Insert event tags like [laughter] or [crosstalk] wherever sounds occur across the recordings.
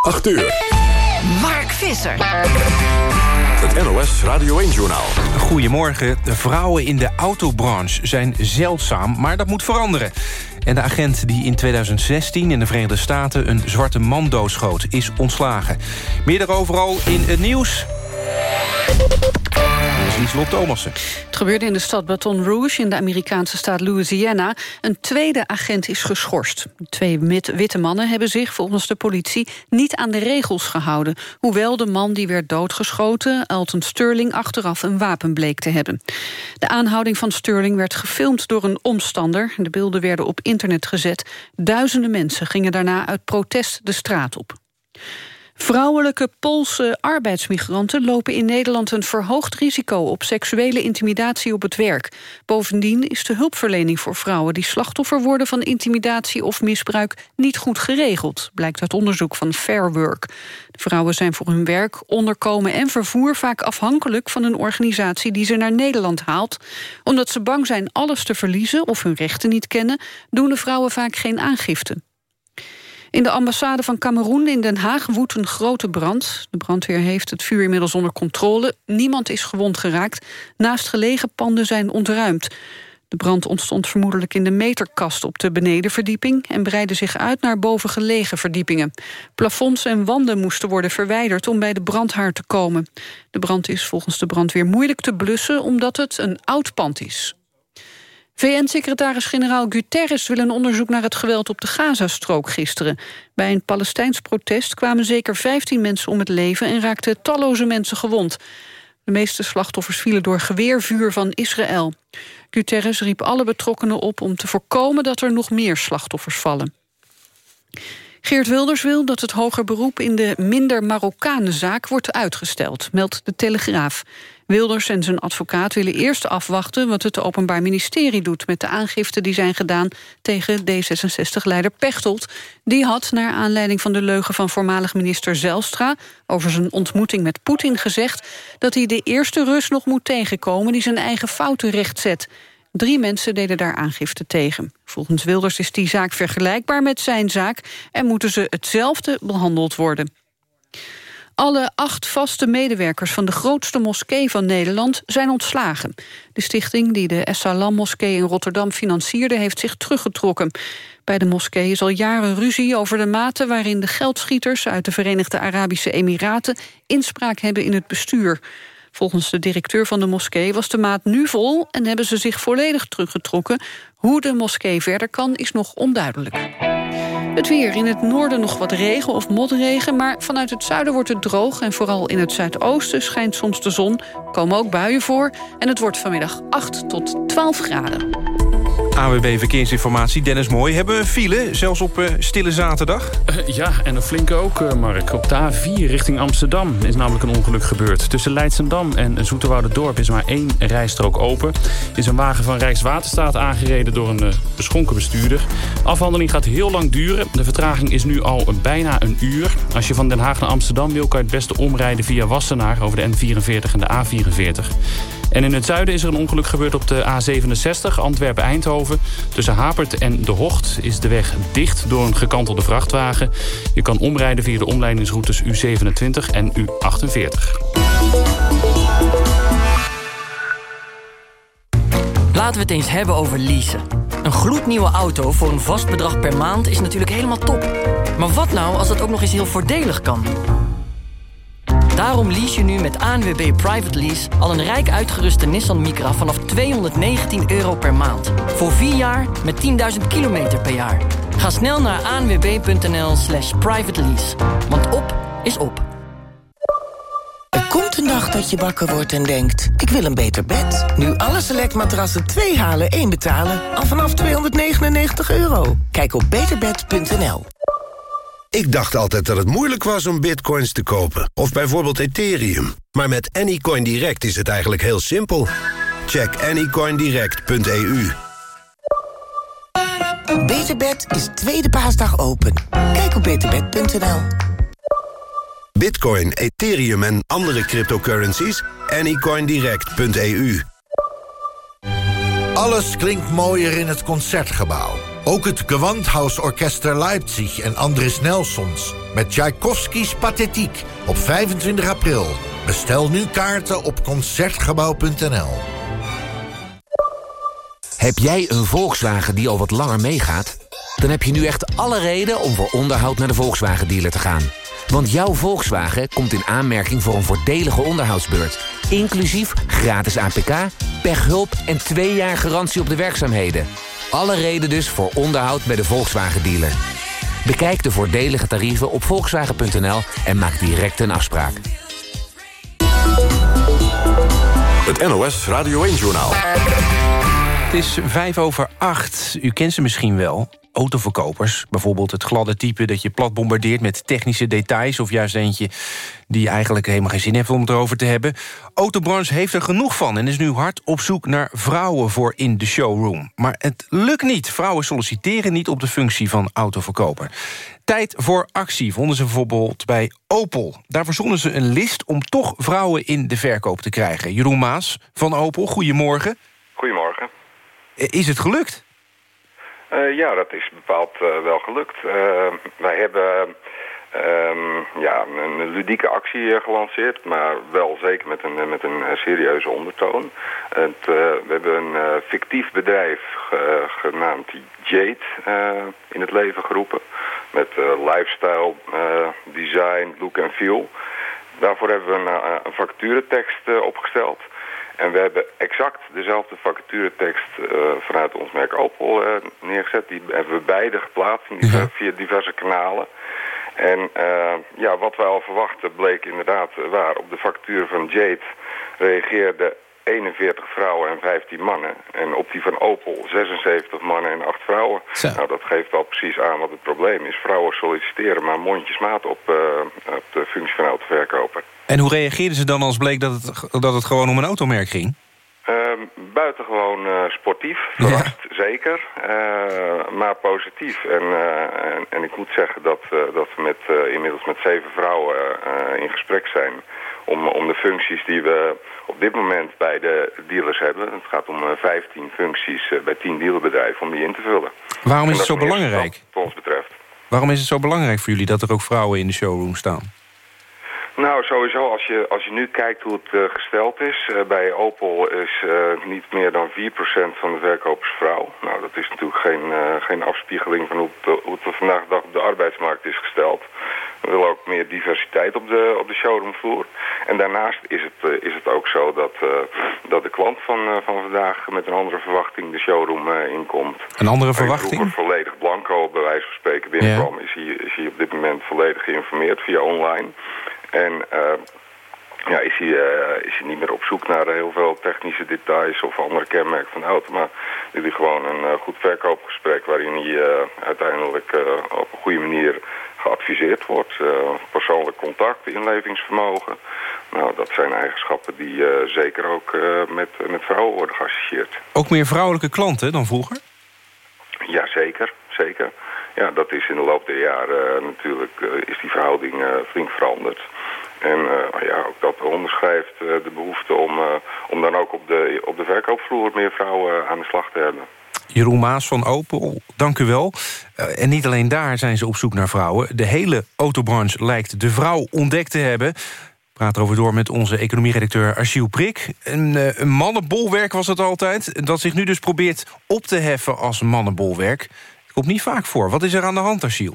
8 uur. Mark Visser. Het NOS Radio 1-journaal. Goedemorgen. Vrouwen in de autobranche zijn zeldzaam, maar dat moet veranderen. En de agent die in 2016 in de Verenigde Staten... een zwarte man doodschoot, is ontslagen. Meer daarover al in het nieuws. Thomassen. Het gebeurde in de stad Baton Rouge in de Amerikaanse staat Louisiana. Een tweede agent is geschorst. Twee witte mannen hebben zich volgens de politie niet aan de regels gehouden. Hoewel de man die werd doodgeschoten, Alton Sterling, achteraf een wapen bleek te hebben. De aanhouding van Sterling werd gefilmd door een omstander. De beelden werden op internet gezet. Duizenden mensen gingen daarna uit protest de straat op. Vrouwelijke Poolse arbeidsmigranten lopen in Nederland een verhoogd risico op seksuele intimidatie op het werk. Bovendien is de hulpverlening voor vrouwen die slachtoffer worden van intimidatie of misbruik niet goed geregeld, blijkt uit onderzoek van Fair Work. De vrouwen zijn voor hun werk, onderkomen en vervoer vaak afhankelijk van een organisatie die ze naar Nederland haalt. Omdat ze bang zijn alles te verliezen of hun rechten niet kennen, doen de vrouwen vaak geen aangifte. In de ambassade van Cameroen in Den Haag woedt een grote brand. De brandweer heeft het vuur inmiddels onder controle. Niemand is gewond geraakt. Naast gelegen panden zijn ontruimd. De brand ontstond vermoedelijk in de meterkast op de benedenverdieping... en breidde zich uit naar bovengelegen verdiepingen. Plafonds en wanden moesten worden verwijderd om bij de brandhaard te komen. De brand is volgens de brandweer moeilijk te blussen... omdat het een oud pand is. VN-secretaris-generaal Guterres wil een onderzoek naar het geweld op de Gazastrook gisteren. Bij een Palestijns protest kwamen zeker 15 mensen om het leven en raakten talloze mensen gewond. De meeste slachtoffers vielen door geweervuur van Israël. Guterres riep alle betrokkenen op om te voorkomen dat er nog meer slachtoffers vallen. Geert Wilders wil dat het hoger beroep in de minder Marokkanen-zaak wordt uitgesteld, meldt de Telegraaf. Wilders en zijn advocaat willen eerst afwachten wat het Openbaar Ministerie doet met de aangiften die zijn gedaan tegen D66-leider Pechtold. Die had, naar aanleiding van de leugen van voormalig minister Zelstra over zijn ontmoeting met Poetin gezegd dat hij de eerste Rus nog moet tegenkomen die zijn eigen fouten rechtzet. Drie mensen deden daar aangifte tegen. Volgens Wilders is die zaak vergelijkbaar met zijn zaak... en moeten ze hetzelfde behandeld worden. Alle acht vaste medewerkers van de grootste moskee van Nederland zijn ontslagen. De stichting die de Essalam-moskee in Rotterdam financierde... heeft zich teruggetrokken. Bij de moskee is al jaren ruzie over de mate waarin de geldschieters... uit de Verenigde Arabische Emiraten inspraak hebben in het bestuur. Volgens de directeur van de moskee was de maat nu vol... en hebben ze zich volledig teruggetrokken. Hoe de moskee verder kan, is nog onduidelijk. Het weer. In het noorden nog wat regen of motregen... maar vanuit het zuiden wordt het droog... en vooral in het zuidoosten schijnt soms de zon. komen ook buien voor en het wordt vanmiddag 8 tot 12 graden. AWB Verkeersinformatie, Dennis Mooi. Hebben we file, zelfs op uh, stille zaterdag? Uh, ja, en een flinke ook, uh, Mark. Op de A4 richting Amsterdam is namelijk een ongeluk gebeurd. Tussen Leidsendam en Dorp is maar één rijstrook open. Is een wagen van Rijkswaterstaat aangereden door een beschonken bestuurder. Afhandeling gaat heel lang duren. De vertraging is nu al bijna een uur. Als je van Den Haag naar Amsterdam wil, kan je het beste omrijden via Wassenaar... over de N44 en de A44. En in het zuiden is er een ongeluk gebeurd op de A67 Antwerpen-Eindhoven. Tussen Hapert en De Hocht is de weg dicht door een gekantelde vrachtwagen. Je kan omrijden via de omleidingsroutes U27 en U48. Laten we het eens hebben over leasen. Een gloednieuwe auto voor een vast bedrag per maand is natuurlijk helemaal top. Maar wat nou als dat ook nog eens heel voordelig kan? Daarom lease je nu met ANWB Private Lease al een rijk uitgeruste Nissan Micra vanaf 219 euro per maand. Voor 4 jaar met 10.000 kilometer per jaar. Ga snel naar anwb.nl slash private lease. Want op is op. Er komt een dag dat je wakker wordt en denkt, ik wil een beter bed. Nu alle selectmatrassen 2 halen, 1 betalen. Al vanaf 299 euro. Kijk op beterbed.nl. Ik dacht altijd dat het moeilijk was om bitcoins te kopen. Of bijvoorbeeld Ethereum. Maar met Anycoin Direct is het eigenlijk heel simpel. Check anycoindirect.eu Beterbed is tweede paasdag open. Kijk op beterbed.nl Bitcoin, Ethereum en andere cryptocurrencies? Anycoindirect.eu Alles klinkt mooier in het Concertgebouw. Ook het Gewandhausorchester Leipzig en Andris Nelsons... met Tchaikovskis Pathetiek op 25 april. Bestel nu kaarten op Concertgebouw.nl. Heb jij een Volkswagen die al wat langer meegaat? Dan heb je nu echt alle reden om voor onderhoud naar de Volkswagen-dealer te gaan. Want jouw Volkswagen komt in aanmerking voor een voordelige onderhoudsbeurt. Inclusief gratis APK, pechhulp en twee jaar garantie op de werkzaamheden. Alle reden dus voor onderhoud bij de Volkswagen-dealer. Bekijk de voordelige tarieven op volkswagen.nl en maak direct een afspraak. Het NOS Radio 1-journaal. Het is vijf over acht. U kent ze misschien wel. Autoverkopers. Bijvoorbeeld het gladde type dat je plat bombardeert met technische details... of juist eentje die eigenlijk helemaal geen zin heeft om het erover te hebben. Autobranche heeft er genoeg van en is nu hard op zoek naar vrouwen voor in de showroom. Maar het lukt niet. Vrouwen solliciteren niet op de functie van autoverkoper. Tijd voor actie vonden ze bijvoorbeeld bij Opel. Daar verzonnen ze een list om toch vrouwen in de verkoop te krijgen. Jeroen Maas van Opel, goedemorgen. Goedemorgen. Is het gelukt? Uh, ja, dat is bepaald uh, wel gelukt. Uh, wij hebben um, ja, een ludieke actie gelanceerd, maar wel zeker met een, met een serieuze ondertoon. We hebben een fictief bedrijf genaamd Jade in het leven geroepen. Met lifestyle, design, look en feel. Daarvoor hebben we een, een opgesteld. En we hebben exact dezelfde vacaturetekst uh, vanuit ons merk Opel uh, neergezet. Die hebben we beide geplaatst via diverse kanalen. En uh, ja, wat wij al verwachten bleek inderdaad waar. Op de vacature van Jade reageerden 41 vrouwen en 15 mannen. En op die van Opel 76 mannen en 8 vrouwen. Nou, dat geeft wel precies aan wat het probleem is. Vrouwen solliciteren maar mondjesmaat op, op de functie van autoverkoper. En hoe reageerden ze dan als bleek dat het, dat het gewoon om een automerk ging? Uh, buitengewoon uh, sportief, verrast zeker, uh, maar positief. En, uh, en, en, ik moet zeggen dat, dat we met, inmiddels met zeven vrouwen in gesprek zijn... Om, om de functies die we op dit moment bij de dealers hebben... het gaat om 15 functies bij 10 dealerbedrijven om die in te vullen. Waarom is het zo belangrijk? Wat ons betreft. Waarom is het zo belangrijk voor jullie dat er ook vrouwen in de showroom staan? Nou, sowieso, als je, als je nu kijkt hoe het uh, gesteld is... Uh, bij Opel is uh, niet meer dan 4% van de verkopers vrouw. Nou, dat is natuurlijk geen, geen afspiegeling van hoe het, hoe het vandaag de dag op de arbeidsmarkt is gesteld. We willen ook meer diversiteit op de, op de showroomvloer. En daarnaast is het, is het ook zo dat, dat de klant van, van vandaag met een andere verwachting de showroom inkomt. Een andere verwachting? Als volledig blanco, bij wijze van spreken, binnenkwam... Ja. Is, hij, is hij op dit moment volledig geïnformeerd via online... En ja, is, hij, uh, is hij niet meer op zoek naar heel veel technische details of andere kenmerken van de auto. Maar is hij gewoon een uh, goed verkoopgesprek waarin hij uiteindelijk op een goede manier geadviseerd wordt. persoonlijk contact, inlevingsvermogen. Nou, dat zijn eigenschappen die zeker ook met, met vrouwen worden geassocieerd. Ook meer vrouwelijke klanten dan vroeger? Ja, zeker. zeker. Ja, dat is in de loop der jaren natuurlijk is die verhouding flink veranderd. En uh, ja, ook dat onderschrijft uh, de behoefte om, uh, om dan ook op de, op de verkoopvloer meer vrouwen aan de slag te hebben. Jeroen Maas van Opel, dank u wel. en niet alleen daar zijn ze op zoek naar vrouwen. De hele autobranche lijkt de vrouw ontdekt te hebben. Praat erover door met onze economieredacteur Achille Prik. Een, een mannenbolwerk was het altijd, dat zich nu dus probeert op te heffen als mannenbolwerk. Komt niet vaak voor. Wat is er aan de hand, Achille?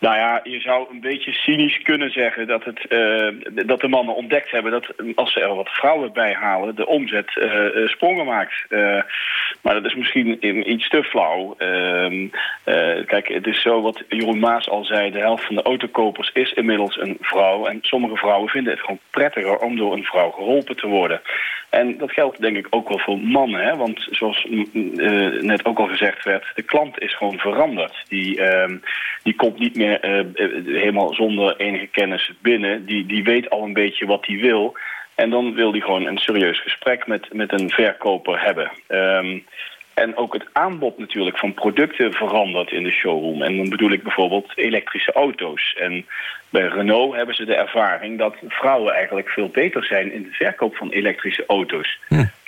Nou ja, je zou een beetje cynisch kunnen zeggen dat, het, uh, dat de mannen ontdekt hebben... dat als ze er wat vrouwen bij halen, de omzet uh, sprongen maakt. Maar dat is misschien iets te flauw. Ehm, kijk, het is zo wat Jeroen Maas al zei... de helft van de autokopers is inmiddels een vrouw. En sommige vrouwen vinden het gewoon prettiger om door een vrouw geholpen te worden. En dat geldt denk ik ook wel voor mannen. Hè? Want zoals uh, net ook al gezegd werd, de klant is gewoon veranderd. Die, uh, die komt niet meer uh, helemaal zonder enige kennis binnen. Die, die weet al een beetje wat hij wil. En dan wil hij gewoon een serieus gesprek met, met een verkoper hebben. Um, En ook het aanbod natuurlijk van producten verandert in de showroom. En dan bedoel ik bijvoorbeeld elektrische auto's. En bij Renault hebben ze de ervaring dat vrouwen eigenlijk veel beter zijn in de verkoop van elektrische auto's.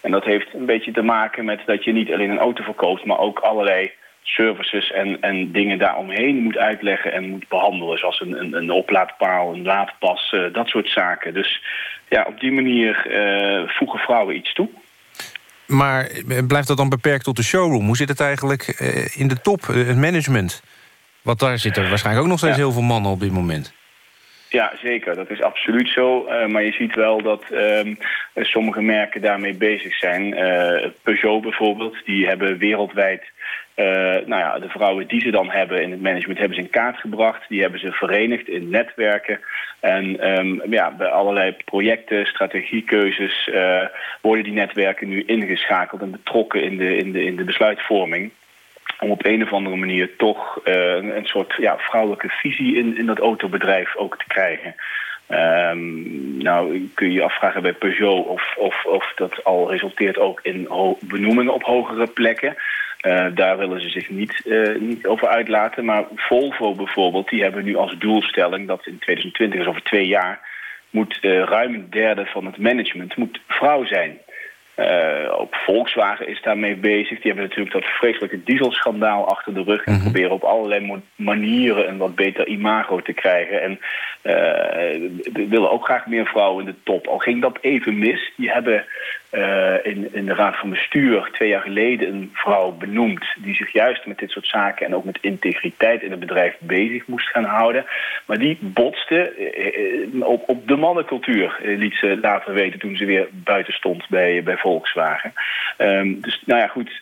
En dat heeft een beetje te maken met dat je niet alleen een auto verkoopt, maar ook allerlei services en, en dingen daaromheen moet uitleggen en moet behandelen. Zoals een, een, een oplaadpaal, een laadpas, uh, dat soort zaken. Dus ja, op die manier uh, voegen vrouwen iets toe. Maar blijft dat dan beperkt tot de showroom? Hoe zit het eigenlijk uh, in de top, het management? Want daar zitten waarschijnlijk ook nog steeds ja. heel veel mannen op dit moment. Ja, zeker. Dat is absoluut zo. Uh, maar je ziet wel dat um, sommige merken daarmee bezig zijn. Uh, Peugeot bijvoorbeeld, die hebben wereldwijd... nou ja, de vrouwen die ze dan hebben in het management hebben ze in kaart gebracht. Die hebben ze verenigd in netwerken. En um, ja, bij allerlei projecten, strategiekeuzes... worden die netwerken nu ingeschakeld en betrokken in de, in de, in de besluitvorming om op een of andere manier toch uh, een soort ja, vrouwelijke visie in, in dat autobedrijf ook te krijgen. Um, nou kun je je afvragen bij Peugeot of, of, of dat al resulteert ook in benoemingen op hogere plekken. Uh, daar willen ze zich niet, uh, niet over uitlaten. Maar Volvo bijvoorbeeld, die hebben nu als doelstelling dat in 2020, dus over twee jaar, moet ruim een derde van het management moet vrouw zijn. Uh, ook Volkswagen is daarmee bezig. Die hebben natuurlijk dat vreselijke dieselschandaal achter de rug. En Mhm. proberen op allerlei manieren een wat beter imago te krijgen. En uh, willen ook graag meer vrouwen in de top. Al ging dat even mis. Die hebben uh, in, in de raad van bestuur twee jaar geleden een vrouw benoemd... die zich juist met dit soort zaken en ook met integriteit in het bedrijf bezig moest gaan houden. Maar die botste op, op de mannencultuur, liet ze later weten... toen ze weer buiten stond bij, bij Volkswagen. Um, dus nou ja, goed,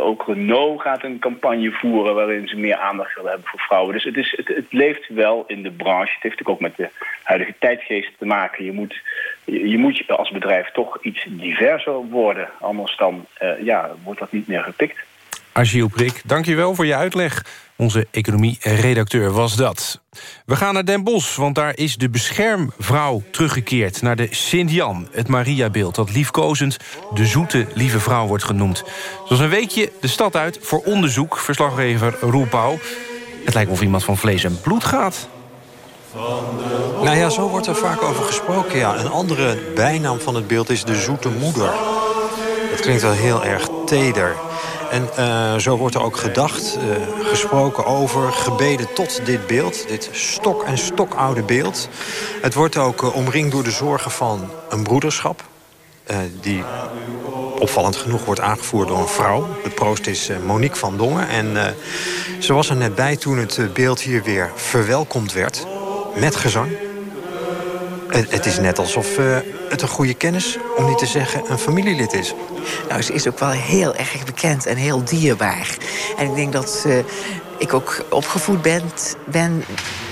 ook Renault gaat een campagne voeren... waarin ze meer aandacht willen hebben voor vrouwen. Dus het, is, het, het leeft wel in de branche. Het heeft natuurlijk ook met de huidige tijdgeest te maken. Je moet, je, moet als bedrijf toch iets diverser worden. Anders dan uh, ja, wordt dat niet meer gepikt. Agile Prik, dankjewel voor je uitleg. Onze economie-redacteur was dat. We gaan naar Den Bosch, want daar is de beschermvrouw teruggekeerd... naar de Sint-Jan, het Mariabeeld, dat liefkozend... de zoete lieve vrouw wordt genoemd. Zoals een weekje de stad uit voor onderzoek, verslaggever Roel Pauw. Het lijkt of iemand van vlees en bloed gaat. Nou ja, zo wordt er vaak over gesproken. Ja. Een andere bijnaam van het beeld is de zoete moeder. Dat klinkt wel heel erg teder. En uh, zo wordt er ook gedacht, uh, gesproken over, gebeden tot dit beeld. Dit stok- en stokoude beeld. Het wordt ook uh, omringd door de zorgen van een broederschap. die opvallend genoeg wordt aangevoerd door een vrouw. De proost is Monique van Dongen. En ze was er net bij toen het beeld hier weer verwelkomd werd. Met gezang. Het, het is net alsof uh, het een goede kennis, om niet te zeggen een familielid is. Nou, ze is ook wel heel erg bekend en heel dierbaar. En ik denk dat uh, ik ook opgevoed ben, ben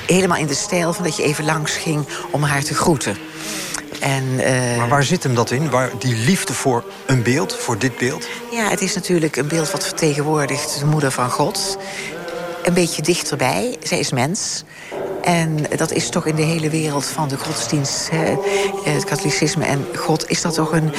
helemaal in de stijl van dat je even langs ging om haar te groeten. En, uh, maar waar zit hem dat in? Waar, die liefde voor een beeld, voor dit beeld? Ja, het is natuurlijk een beeld wat vertegenwoordigt de moeder van God. Een beetje dichterbij. Zij is mens. En dat is toch in de hele wereld van de godsdienst, het katholicisme en God... is dat toch een,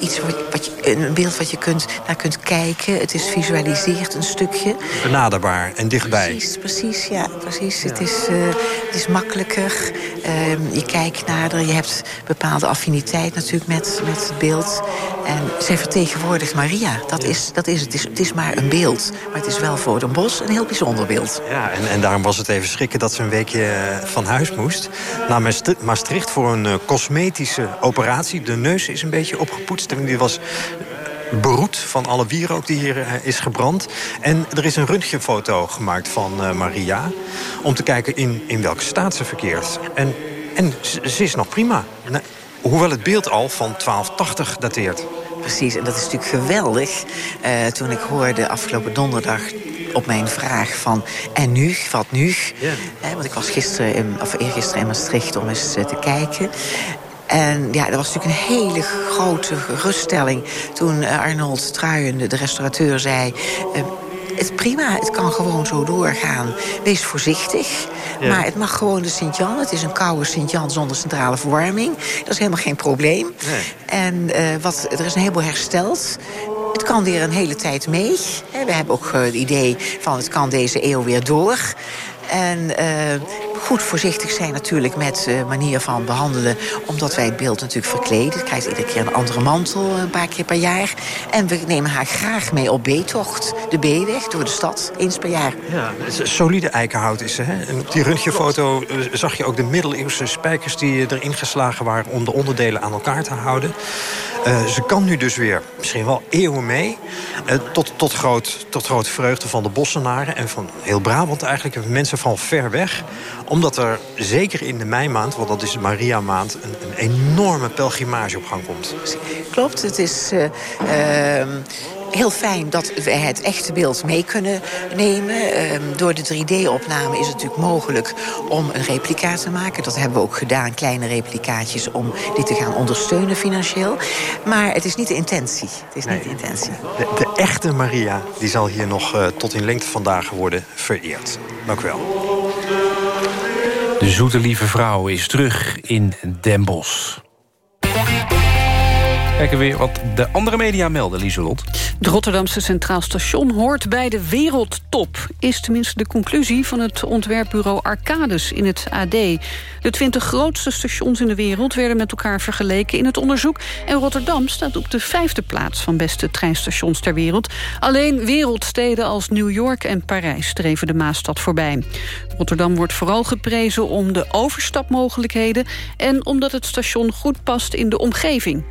iets wat, wat je, een beeld wat je kunt, naar kunt kijken. Het is visualiseerd een stukje. Benaderbaar en dichtbij. Precies, precies ja. Precies. Ja. Het, is, uh, het is makkelijker. Uh, je kijkt nader. Je hebt bepaalde affiniteit natuurlijk met, met het beeld. En zij vertegenwoordigt Maria. Dat, is, dat is, het, is, het is maar een beeld. Maar het is wel voor Den Bos een heel bijzonder beeld. Ja, en, en daarom was het even schrikken dat ze een weekje van huis moest. Naar Maastricht voor een uh, cosmetische operatie. De neus is een beetje opgepoetst. En die was beroet van alle wierook die hier is gebrand. En er is een röntgenfoto gemaakt van uh, Maria... om te kijken in, in welke staat ze verkeert. En, en ze is nog prima. Hoewel het beeld al van 1280 dateert. Precies, en dat is natuurlijk geweldig. Uh, toen ik hoorde afgelopen donderdag op mijn vraag van... en nu, wat nu? Yeah. Eh, want ik was gisteren in, of eergisteren in Maastricht om eens te kijken... En ja, dat was natuurlijk een hele grote geruststelling... toen Arnold Truijen, de restaurateur, zei... Uh, het prima, het kan gewoon zo doorgaan. Wees voorzichtig. Ja. Maar het mag gewoon de Sint-Jan. Het is een koude Sint-Jan zonder centrale verwarming. Dat is helemaal geen probleem. Nee. En uh, wat, er is een heleboel hersteld. Het kan weer een hele tijd mee. We hebben ook het idee van het kan deze eeuw weer door. En uh, goed voorzichtig zijn natuurlijk met uh, manier van behandelen... omdat wij het beeld natuurlijk verkleden. Het krijgt iedere keer een andere mantel, een paar keer per jaar. En we nemen haar graag mee op B-tocht. De B-weg door de stad, eens per jaar. Ja, solide eikenhout is ze. Hè? En op die röntgenfoto uh, zag je ook de middeleeuwse spijkers... die erin geslagen waren om de onderdelen aan elkaar te houden. Ze kan nu dus weer misschien wel eeuwen mee. Tot, tot, groot, tot grote vreugde van de Bossenaren en van heel Brabant eigenlijk. Mensen van ver weg. Omdat er zeker in de meimaand, want dat is de Maria-maand... Een, een, enorme pelgrimage op gang komt. Klopt, het is... Uh, heel fijn dat wij het echte beeld mee kunnen nemen. Uh, door de 3D-opname is het natuurlijk mogelijk om een replica te maken. Dat hebben we ook gedaan, kleine replicaatjes, om dit te gaan ondersteunen financieel. Maar het is niet de intentie. Het is nee, niet de intentie. De, de, echte Maria die zal hier nog uh, tot in lengte van dagen worden vereerd. Dank u wel. De zoete lieve vrouw is terug in Den Bosch. Kijken weer wat de andere media melden, Lieselot. Het Rotterdamse Centraal Station hoort bij de wereldtop. Is tenminste de conclusie van het ontwerpbureau Arcades in het AD. De twintig grootste stations in de wereld werden met elkaar vergeleken in het onderzoek. En Rotterdam staat op de vijfde plaats van beste treinstations ter wereld. Alleen wereldsteden als New York en Parijs streven de Maastad voorbij. Rotterdam wordt vooral geprezen om de overstapmogelijkheden... en omdat het station goed past in de omgeving.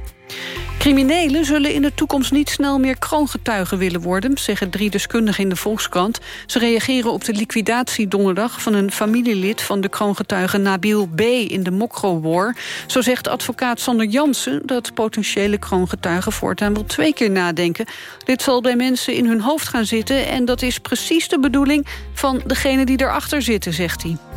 Criminelen zullen in de toekomst niet snel meer kroongetuigen willen worden... zeggen drie deskundigen in de Volkskrant. Ze reageren op de liquidatie donderdag van een familielid... van de kroongetuige Nabil B. in de Mokro-war. Zo zegt advocaat Sander Jansen dat potentiële kroongetuigen... voortaan wel twee keer nadenken. Dit zal bij mensen in hun hoofd gaan zitten... en dat is precies de bedoeling van degene die erachter zitten, zegt hij.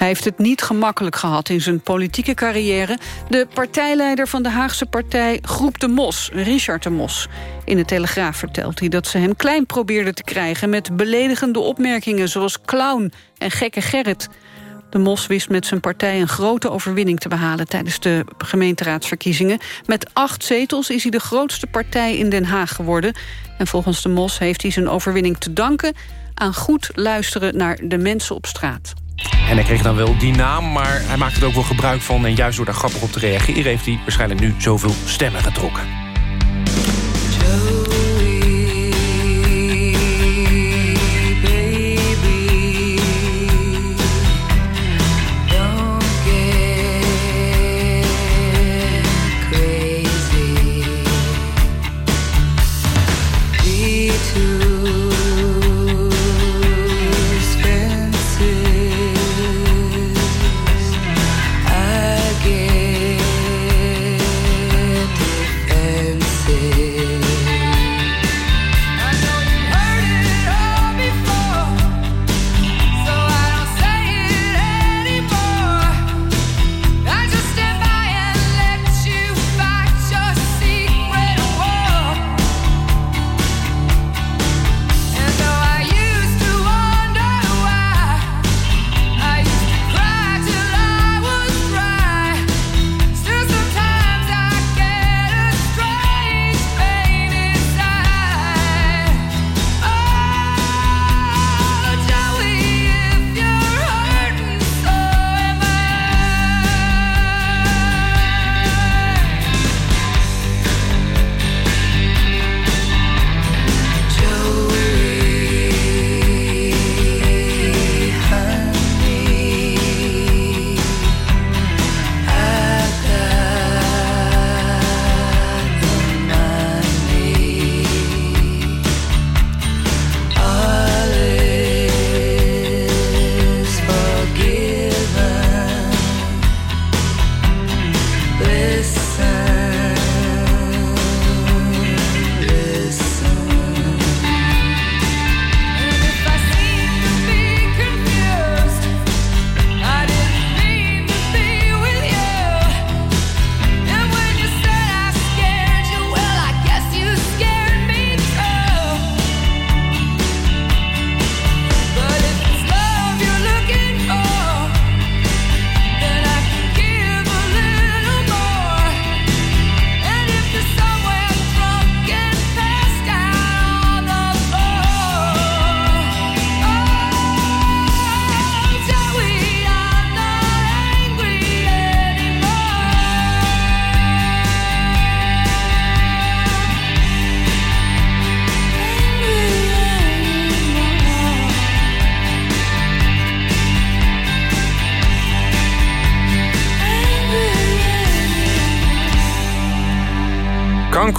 Hij heeft het niet gemakkelijk gehad in zijn politieke carrière. De partijleider van de Haagse partij Groep de Mos, Richard de Mos. In de Telegraaf vertelt hij dat ze hem klein probeerden te krijgen... met beledigende opmerkingen zoals clown en gekke Gerrit. De Mos wist met zijn partij een grote overwinning te behalen... tijdens de gemeenteraadsverkiezingen. Met acht zetels is hij de grootste partij in Den Haag geworden. En volgens de Mos heeft hij zijn overwinning te danken... aan goed luisteren naar de mensen op straat. En hij kreeg dan wel die naam, maar hij maakte er ook wel gebruik van... en juist door daar grappig op te reageren... heeft hij waarschijnlijk nu zoveel stemmen getrokken.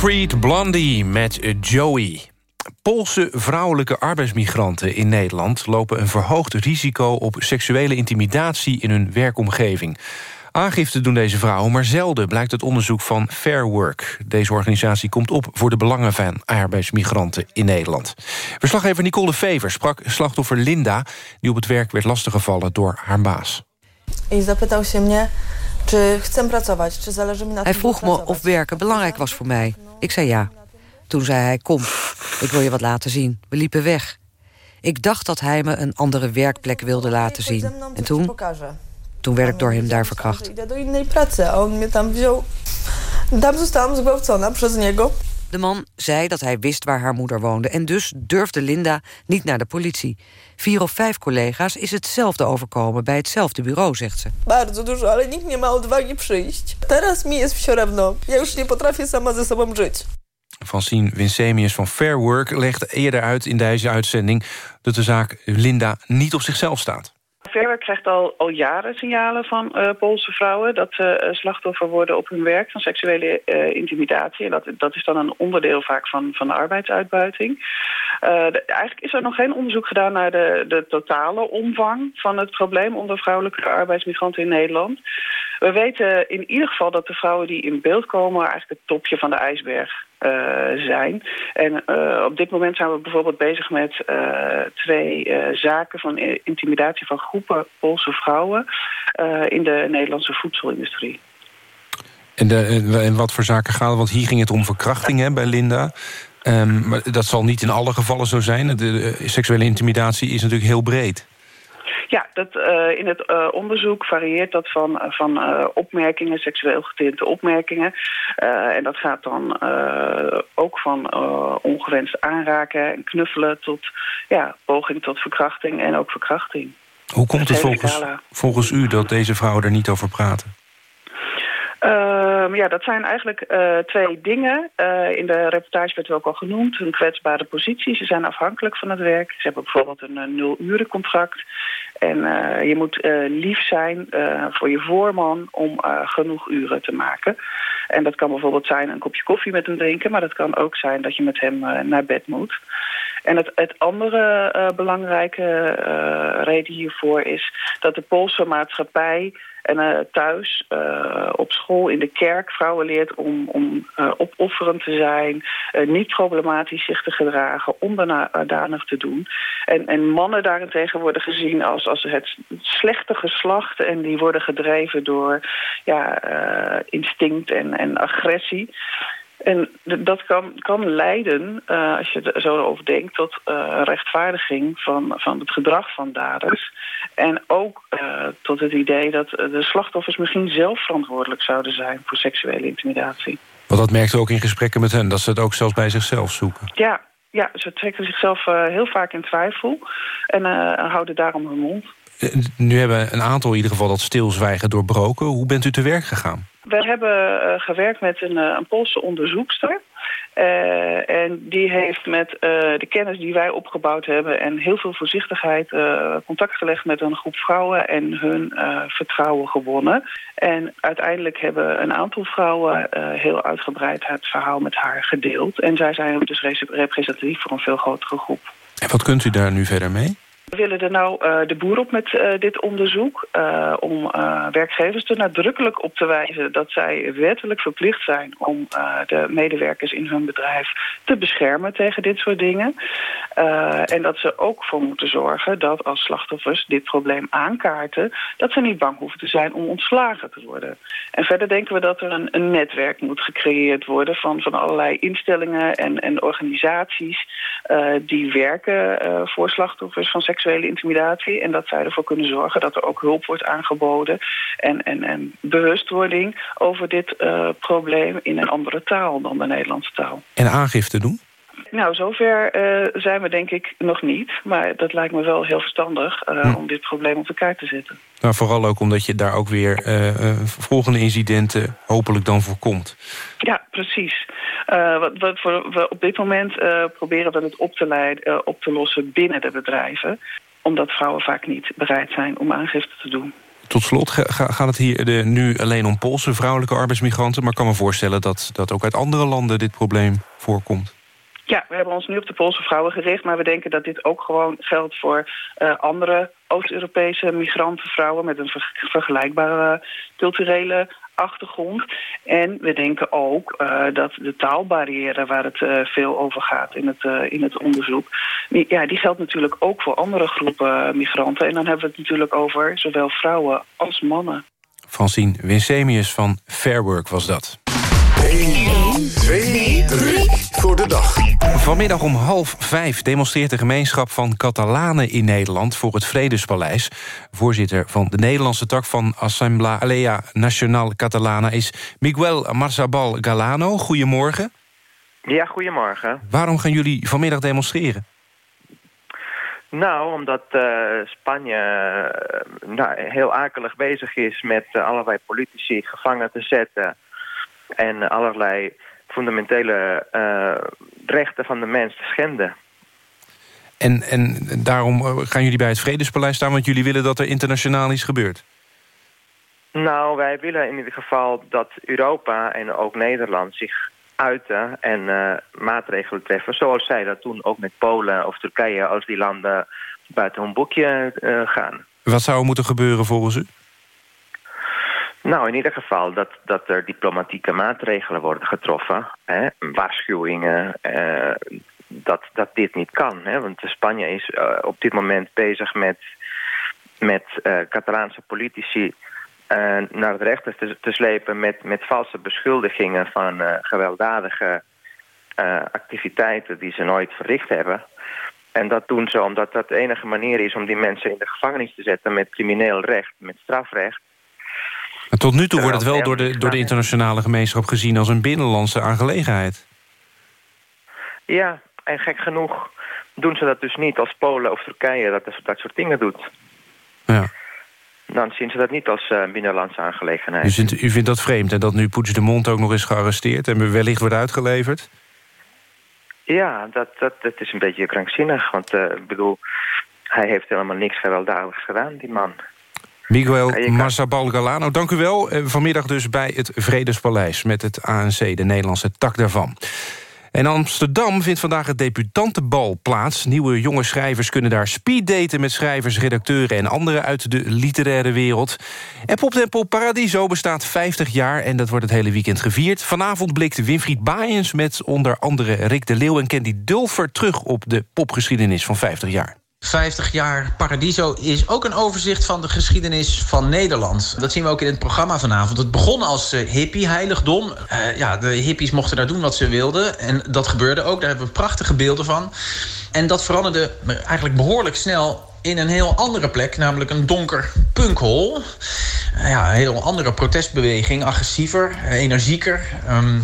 Concrete Blondie met Joey. Poolse vrouwelijke arbeidsmigranten in Nederland... lopen een verhoogd risico op seksuele intimidatie in hun werkomgeving. Aangifte doen deze vrouwen, maar zelden blijkt het onderzoek van Fair Work. Deze organisatie komt op voor de belangen van arbeidsmigranten in Nederland. Verslaggever Nicole Fever sprak slachtoffer Linda... die op het werk werd lastiggevallen door haar baas. Hij vroeg me of werken belangrijk was voor mij. Ik zei ja. Toen zei hij, kom, ik wil je wat laten zien. We liepen weg. Ik dacht dat hij me een andere werkplek wilde laten zien. En toen, toen werd ik door hem daar verkracht. De man zei dat hij wist waar haar moeder woonde... en dus durfde Linda niet naar de politie. Vier of vijf collega's is hetzelfde overkomen bij hetzelfde bureau, zegt ze. Bardzo dużo, ale nikt nie ma odwagi przyjść. Teraz mi jest все равно. Ja już nie potrafię sama ze sobą żyć. Francine Winsemius van Fair Work legt eerder uit in deze uitzending... dat de zaak Linda niet op zichzelf staat. Fairwerk krijgt al, al jaren signalen van uh, Poolse vrouwen... dat ze uh, slachtoffer worden op hun werk van seksuele uh, intimidatie. En dat, dat is dan een onderdeel vaak van, van de arbeidsuitbuiting. Eigenlijk is er nog geen onderzoek gedaan naar de, de totale omvang... van het probleem onder vrouwelijke arbeidsmigranten in Nederland. We weten in ieder geval dat de vrouwen die in beeld komen... eigenlijk het topje van de ijsberg uh, zijn. En uh, op dit moment zijn we bijvoorbeeld bezig met uh, twee zaken van intimidatie van groepen Poolse vrouwen in de Nederlandse voedselindustrie. En, en wat voor zaken het? Want hier ging het om verkrachting hè, bij Linda. Um, maar dat zal niet in alle gevallen zo zijn. De seksuele intimidatie is natuurlijk heel breed. Ja, dat, uh, in het uh, onderzoek varieert dat van, van uh, opmerkingen, seksueel getinte opmerkingen. en dat gaat dan ook van ongewenst aanraken en knuffelen tot ja, poging tot verkrachting en ook verkrachting. Hoe komt het volgens, volgens u dat deze vrouwen er niet over praten? Uh, ja, dat zijn eigenlijk uh, twee dingen. Uh, in de reportage werd ook al genoemd. Een kwetsbare positie. Ze zijn afhankelijk van het werk. Ze hebben bijvoorbeeld een nul-urencontract. En je moet lief zijn voor je voorman om genoeg uren te maken. En dat kan bijvoorbeeld zijn een kopje koffie met hem drinken. Maar dat kan ook zijn dat je met hem naar bed moet. En het, het andere belangrijke reden hiervoor is dat de Poolse maatschappij en uh, thuis, op school, in de kerk, vrouwen leert om, om opofferend te zijn, niet problematisch zich te gedragen, onderdanig te doen. En, en mannen daarentegen worden gezien als, als het slechte geslacht en die worden gedreven door ja, instinct en, en agressie. En dat kan, kan leiden, uh, als je er zo over denkt, tot uh, rechtvaardiging van, van het gedrag van daders. En ook uh, tot het idee dat de slachtoffers misschien zelf verantwoordelijk zouden zijn voor seksuele intimidatie. Want dat merkte ook in gesprekken met hen, dat ze het ook zelfs bij zichzelf zoeken. Ja, ja ze trekken zichzelf heel vaak in twijfel en houden daarom hun mond. Nu hebben een aantal in ieder geval dat stilzwijgen doorbroken. Hoe bent u te werk gegaan? We hebben uh, gewerkt met een, uh, een Poolse onderzoekster. Uh, en die heeft met de kennis die wij opgebouwd hebben... en heel veel voorzichtigheid contact gelegd met een groep vrouwen... en hun vertrouwen gewonnen. En uiteindelijk hebben een aantal vrouwen heel uitgebreid het verhaal met haar gedeeld. En zij zijn dus representatief voor een veel grotere groep. En wat kunt u daar nu verder mee? We willen er nou uh, de boer op met uh, dit onderzoek... Uh, om werkgevers er nadrukkelijk op te wijzen dat zij wettelijk verplicht zijn... om de medewerkers in hun bedrijf te beschermen tegen dit soort dingen. en dat ze ook voor moeten zorgen dat als slachtoffers dit probleem aankaarten... dat ze niet bang hoeven te zijn om ontslagen te worden. En verder denken we dat er een, een netwerk moet gecreëerd worden... van, van allerlei instellingen en, en organisaties die werken voor slachtoffers van seksuele intimidatie. En dat zij ervoor kunnen zorgen dat er ook hulp wordt aangeboden. En, en, en bewustwording over dit uh, probleem in een andere taal dan de Nederlandse taal. En aangifte doen? Nou, zover uh, zijn we denk ik nog niet. Maar dat lijkt me wel heel verstandig uh, hm. om dit probleem op de kaart te zetten. Nou, vooral ook omdat je daar ook weer uh, volgende incidenten hopelijk dan voorkomt. Ja, precies. wat, wat voor, we op dit moment proberen we het op te, leiden, op te lossen binnen de bedrijven. Omdat vrouwen vaak niet bereid zijn om aangifte te doen. Tot slot gaat het hier de, nu alleen om Poolse vrouwelijke arbeidsmigranten... maar ik kan me voorstellen dat, dat ook uit andere landen dit probleem voorkomt. Ja, we hebben ons nu op de Poolse vrouwen gericht... maar we denken dat dit ook gewoon geldt voor uh, andere Oost-Europese migrantenvrouwen... met een ver vergelijkbare culturele achtergrond. En we denken ook uh, dat de taalbarrière waar het uh, veel over gaat in het, in het onderzoek... Die, ja, die geldt natuurlijk ook voor andere groepen migranten. En dan hebben we het natuurlijk over zowel vrouwen als mannen. Francine Winsemius van Fairwork was dat. 1, 2, 3 voor de dag. Vanmiddag om half vijf demonstreert de gemeenschap van Catalanen in Nederland... voor het Vredespaleis. Voorzitter van de Nederlandse tak van Assemblea Nacional Catalana... is Miguel Marzabal Galano. Goedemorgen. Ja, goedemorgen. Waarom gaan jullie vanmiddag demonstreren? Nou, omdat uh, Spanje uh, nou, heel akelig bezig is met uh, allerlei politici gevangen te zetten en allerlei fundamentele uh, rechten van de mens te schenden. En, en daarom gaan jullie bij het Vredespaleis staan... want jullie willen dat er internationaal iets gebeurt? Nou, wij willen in ieder geval dat Europa en ook Nederland zich uiten... en uh, maatregelen treffen, zoals zij dat toen ook met Polen of Turkije... als die landen buiten hun boekje uh, gaan. Wat zou er moeten gebeuren volgens u? Nou, in ieder geval dat, dat er diplomatieke maatregelen worden getroffen. Hè? Waarschuwingen, uh, dat, dat dit niet kan. Hè? Want Spanje is uh, op dit moment bezig met, met uh, Catalaanse politici... naar het rechter te, te, slepen met, met valse beschuldigingen van gewelddadige activiteiten die ze nooit verricht hebben. En dat doen ze omdat dat de enige manier is om die mensen in de gevangenis te zetten met crimineel recht, met strafrecht. Maar tot nu toe wordt het wel door de, door de internationale gemeenschap gezien... als een binnenlandse aangelegenheid. Ja, en gek genoeg doen ze dat dus niet als Polen of Turkije... dat dat soort dingen doet. Ja. Dan zien ze dat niet als uh, binnenlandse aangelegenheid. U vindt, u vindt dat vreemd en dat nu Mond ook nog is gearresteerd... en wellicht wordt uitgeleverd? Ja, dat, dat, dat is een beetje krankzinnig. Want uh, ik bedoel, hij heeft helemaal niks gewelddadigs gedaan, die man. Miguel ja, Marzabal Galano, dank u wel. Vanmiddag dus bij het Vredespaleis met het ANC, de Nederlandse tak daarvan. In Amsterdam vindt vandaag het debutantenbal plaats. Nieuwe jonge schrijvers kunnen daar speeddaten met schrijvers, redacteuren... en anderen uit de literaire wereld. En Poptempel Paradiso bestaat 50 jaar en dat wordt het hele weekend gevierd. Vanavond blikt Winfried Baaiens met onder andere Rick de Leeuw... en Candy Dulfer terug op de popgeschiedenis van 50 jaar. 50 jaar Paradiso is ook een overzicht van de geschiedenis van Nederland. Dat zien we ook in het programma vanavond. Het begon als uh, hippie-heiligdom. Uh, ja, de hippies mochten daar doen wat ze wilden. En dat gebeurde ook. Daar hebben we prachtige beelden van. En dat veranderde eigenlijk behoorlijk snel in een heel andere plek, namelijk een donker punkhol. Ja, een heel andere protestbeweging, agressiever, energieker. Um,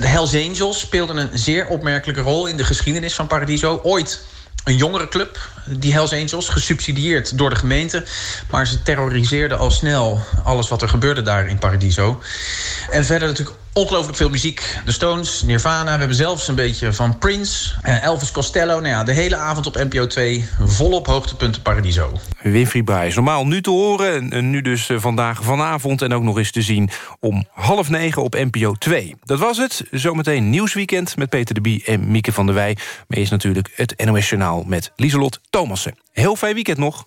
de Hells Angels speelden een zeer opmerkelijke rol in de geschiedenis van Paradiso. Ooit een jongerenclub, die Hells Angels, gesubsidieerd door de gemeente. Maar ze terroriseerden al snel alles wat er gebeurde daar in Paradiso. En verder natuurlijk ongelooflijk veel muziek. De Stones, Nirvana, we hebben zelfs een beetje van Prince, Elvis Costello. Nou ja, de hele avond op NPO 2, volop hoogtepunten Paradiso. Winfried Buijs, normaal nu te horen, en nu dus eh, vandaag vanavond... en ook nog eens te zien om half negen op NPO 2. Dat was het, zometeen Nieuwsweekend met Peter de Bie en Mieke van der Wij. Maar is natuurlijk het NOS Journaal met Lieselot Thomassen. Heel fijn weekend nog.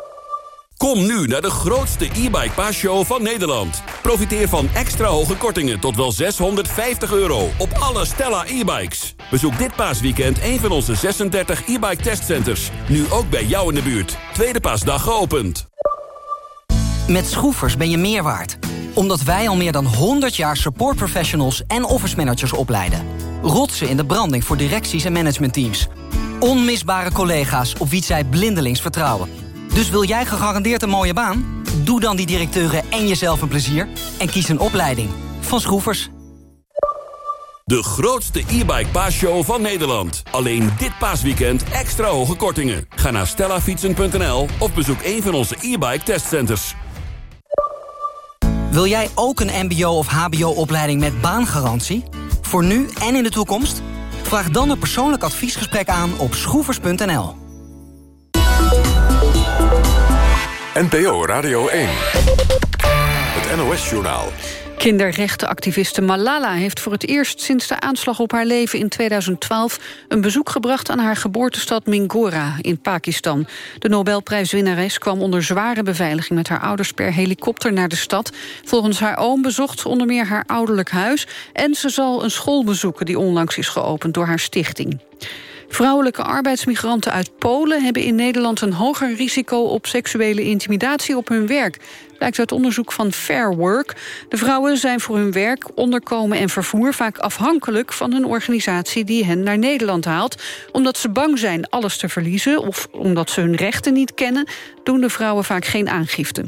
Kom nu naar de grootste e-bike paasshow van Nederland. Profiteer van extra hoge kortingen tot wel 650 euro op alle Stella e-bikes. Bezoek dit paasweekend een van onze 36 e-bike testcenters. Nu ook bij jou in de buurt. Tweede paasdag geopend. Met Schroefers ben je meer waard. Omdat wij al meer dan 100 jaar support professionals en office managers opleiden. Rotsen in de branding voor directies en managementteams. Onmisbare collega's op wie zij blindelings vertrouwen. Dus wil jij gegarandeerd een mooie baan? Doe dan die directeuren en jezelf een plezier en kies een opleiding van Schroefers. De grootste e-bike paasshow van Nederland. Alleen dit paasweekend extra hoge kortingen. Ga naar stellafietsen.nl of bezoek een van onze e-bike testcenters. Wil jij ook een mbo- of hbo-opleiding met baangarantie? Voor nu en in de toekomst? Vraag dan een persoonlijk adviesgesprek aan op schroevers.nl. NPO Radio 1. Het NOS-journaal. Kinderrechtenactiviste Malala heeft voor het eerst sinds de aanslag op haar leven in 2012 een bezoek gebracht aan haar geboortestad Mingora in Pakistan. De Nobelprijswinnares kwam onder zware beveiliging met haar ouders per helikopter naar de stad. Volgens haar oom bezocht ze onder meer haar ouderlijk huis en ze zal een school bezoeken die onlangs is geopend door haar stichting. Vrouwelijke arbeidsmigranten uit Polen hebben in Nederland een hoger risico op seksuele intimidatie op hun werk. Blijkt uit onderzoek van Fair Work. De vrouwen zijn voor hun werk, onderkomen en vervoer vaak afhankelijk van een organisatie die hen naar Nederland haalt. Omdat ze bang zijn alles te verliezen of omdat ze hun rechten niet kennen, doen de vrouwen vaak geen aangifte.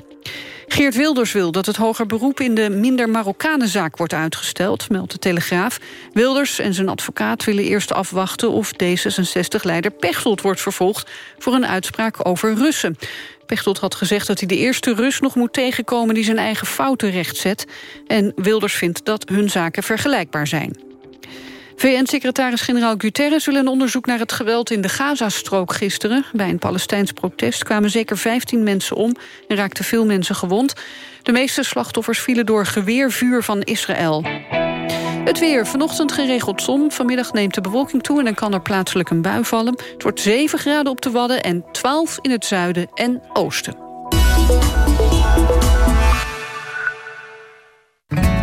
Geert Wilders wil dat het hoger beroep in de minder Marokkanenzaak wordt uitgesteld, meldt de Telegraaf. Wilders en zijn advocaat willen eerst afwachten of D66-leider Pechtold wordt vervolgd voor een uitspraak over Russen. Pechtold had gezegd dat hij de eerste Rus nog moet tegenkomen die zijn eigen fouten rechtzet. En Wilders vindt dat hun zaken vergelijkbaar zijn. VN-secretaris-generaal Guterres wil een onderzoek naar het geweld in de Gazastrook gisteren. Bij een Palestijns protest kwamen zeker 15 mensen om en raakten veel mensen gewond. De meeste slachtoffers vielen door geweervuur van Israël. Het weer. Vanochtend geregeld zon. Vanmiddag neemt de bewolking toe en dan kan er plaatselijk een bui vallen. Het wordt 7 graden op de Wadden en 12 in het zuiden en oosten.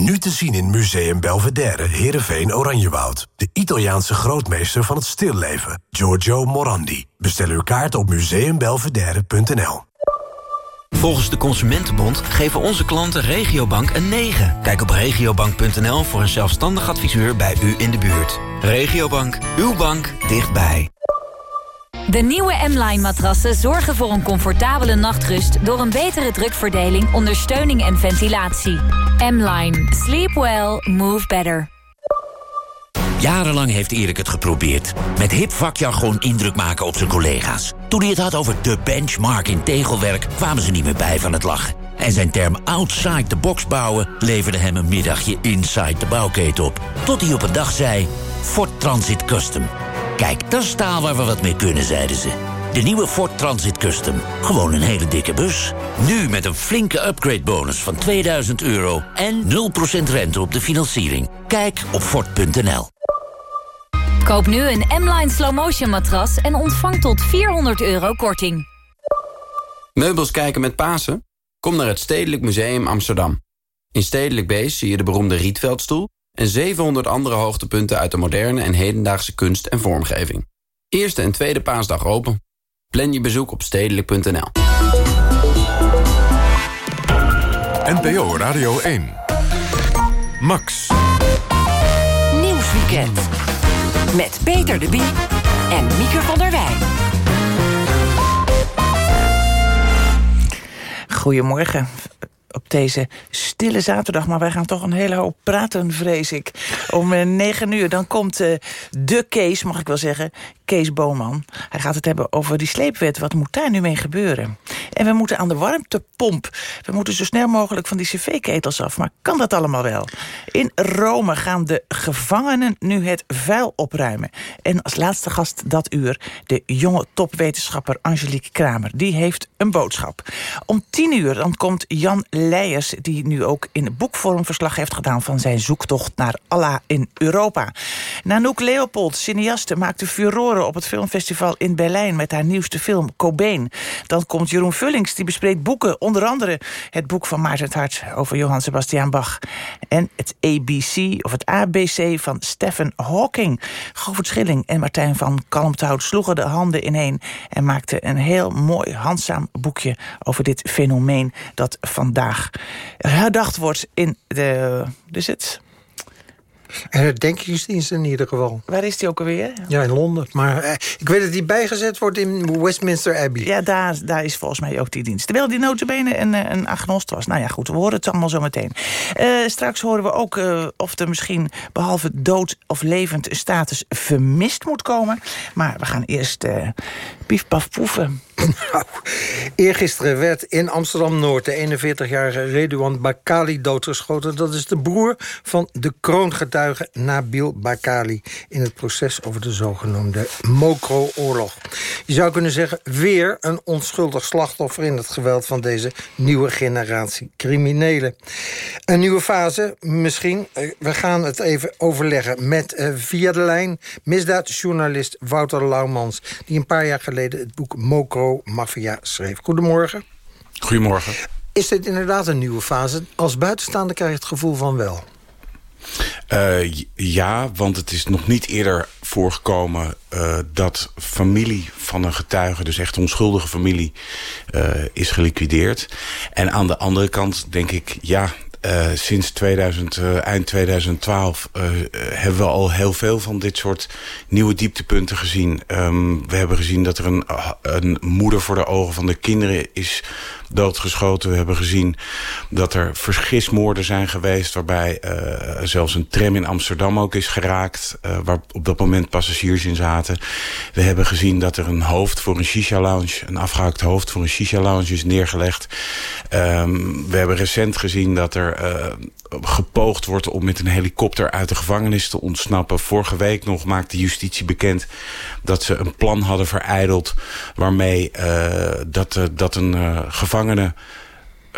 Nu te zien in Museum Belvedere, Heerenveen, Oranjewoud. De Italiaanse grootmeester van het stilleven, Giorgio Morandi. Bestel uw kaart op museumbelvedere.nl. Volgens de Consumentenbond geven onze klanten Regiobank een 9. Kijk op regiobank.nl voor een zelfstandig adviseur bij u in de buurt. Regiobank, uw bank dichtbij. De nieuwe M-Line matrassen zorgen voor een comfortabele nachtrust... door een betere drukverdeling, ondersteuning en ventilatie. M-Line. Sleep well. Move better. Jarenlang heeft Erik het geprobeerd. Met hip vakjargon indruk maken op zijn collega's. Toen hij het had over de benchmark in tegelwerk... kwamen ze niet meer bij van het lachen. En zijn term outside the box bouwen... leverde hem een middagje inside de bouwketen op. Tot hij op een dag zei... Ford Transit Custom. Kijk, dat is taal waar we wat mee kunnen, zeiden ze. De nieuwe Ford Transit Custom. Gewoon een hele dikke bus. Nu met een flinke upgrade bonus van 2000 euro... en 0% rente op de financiering. Kijk op Ford.nl. Koop nu een M-Line Slow Motion matras... en ontvang tot 400 euro korting. Meubels kijken met Pasen? Kom naar het Stedelijk Museum Amsterdam. In Stedelijk Beest zie je de beroemde Rietveldstoel... en 700 andere hoogtepunten uit de moderne en hedendaagse kunst en vormgeving. Eerste en tweede paasdag open. Plan je bezoek op stedelijk.nl. NPO Radio 1. Max. Nieuwsweekend. Met Peter de Bie en Mieke van der Wij. Goedemorgen deze stille zaterdag. Maar wij gaan toch een hele hoop praten, vrees ik. Om uh, negen uur, dan komt uh, de Kees, mag ik wel zeggen, Kees Boman. Hij gaat het hebben over die sleepwet. Wat moet daar nu mee gebeuren? En we moeten aan de warmtepomp. We moeten zo snel mogelijk van die cv-ketels af. Maar kan dat allemaal wel? In Rome gaan de gevangenen nu het vuil opruimen. En als laatste gast dat uur de jonge topwetenschapper Angelique Kramer. Die heeft een boodschap. Om tien uur dan komt Jan Die nu ook in boekvorm verslag heeft gedaan... van zijn zoektocht naar Allah in Europa. Nanook Leopold, cineaste, maakte furoren op het filmfestival in Berlijn... met haar nieuwste film Cobain. Dan komt Jeroen Vullings, die bespreekt boeken. Onder andere het boek van Maarten het Hart over Johann Sebastian Bach. En het ABC, of het ABC van Stephen Hawking. Govert Schilling en Martijn van Kalmthout sloegen de handen ineen... en maakten een heel mooi, handzaam boekje over dit fenomeen... dat vandaag herdacht wordt in de... Dus het en herdenkingsdienst in ieder geval. Waar is die ook alweer? Ja, in Londen. Maar eh, ik weet dat die bijgezet wordt in Westminster Abbey. Ja, daar, daar is volgens mij ook die dienst. Terwijl die notabene een, eh, een agnost was. Nou ja, goed, we horen het allemaal zo meteen. Uh, straks horen we ook uh, of er misschien behalve dood of levend status vermist moet komen. Maar we gaan eerst uh, pief paf poeven. Nou, eergisteren werd in Amsterdam-Noord de 41-jarige Redouan Bakali doodgeschoten. Dat is de broer van de kroongetuige Nabil Bakali... in het proces over de zogenoemde Mokro-oorlog. Je zou kunnen zeggen, weer een onschuldig slachtoffer... in het geweld van deze nieuwe generatie criminelen. Een nieuwe fase, misschien. Eh, we gaan het even overleggen met uh, via de lijn... misdaadjournalist Wouter Laumans... die een paar jaar geleden het boek Mokro Mafia schreef. Goedemorgen. Goedemorgen. Is dit inderdaad een nieuwe fase? Als buitenstaander krijg je het gevoel van wel. Uh, ja, want het is nog niet eerder voorgekomen uh, dat familie van een getuige, dus echt onschuldige familie, uh, is geliquideerd. En aan de andere kant denk ik, ja, uh, sinds 2000, uh, eind 2012 uh, hebben we al heel veel van dit soort nieuwe dieptepunten gezien. Um, we hebben gezien dat er een, een moeder voor de ogen van de kinderen is doodgeschoten. We hebben gezien dat er verschismoorden zijn geweest... waarbij uh, zelfs een tram in Amsterdam ook is geraakt... Uh, waar op dat moment passagiers in zaten. We hebben gezien dat er een hoofd voor een shisha-lounge... een afgehakt hoofd voor een shisha-lounge is neergelegd. Um, we hebben recent gezien dat er uh, gepoogd wordt... om met een helikopter uit de gevangenis te ontsnappen. Vorige week nog maakte justitie bekend... dat ze een plan hadden vereideld... waarmee dat, dat een gevangene gevangene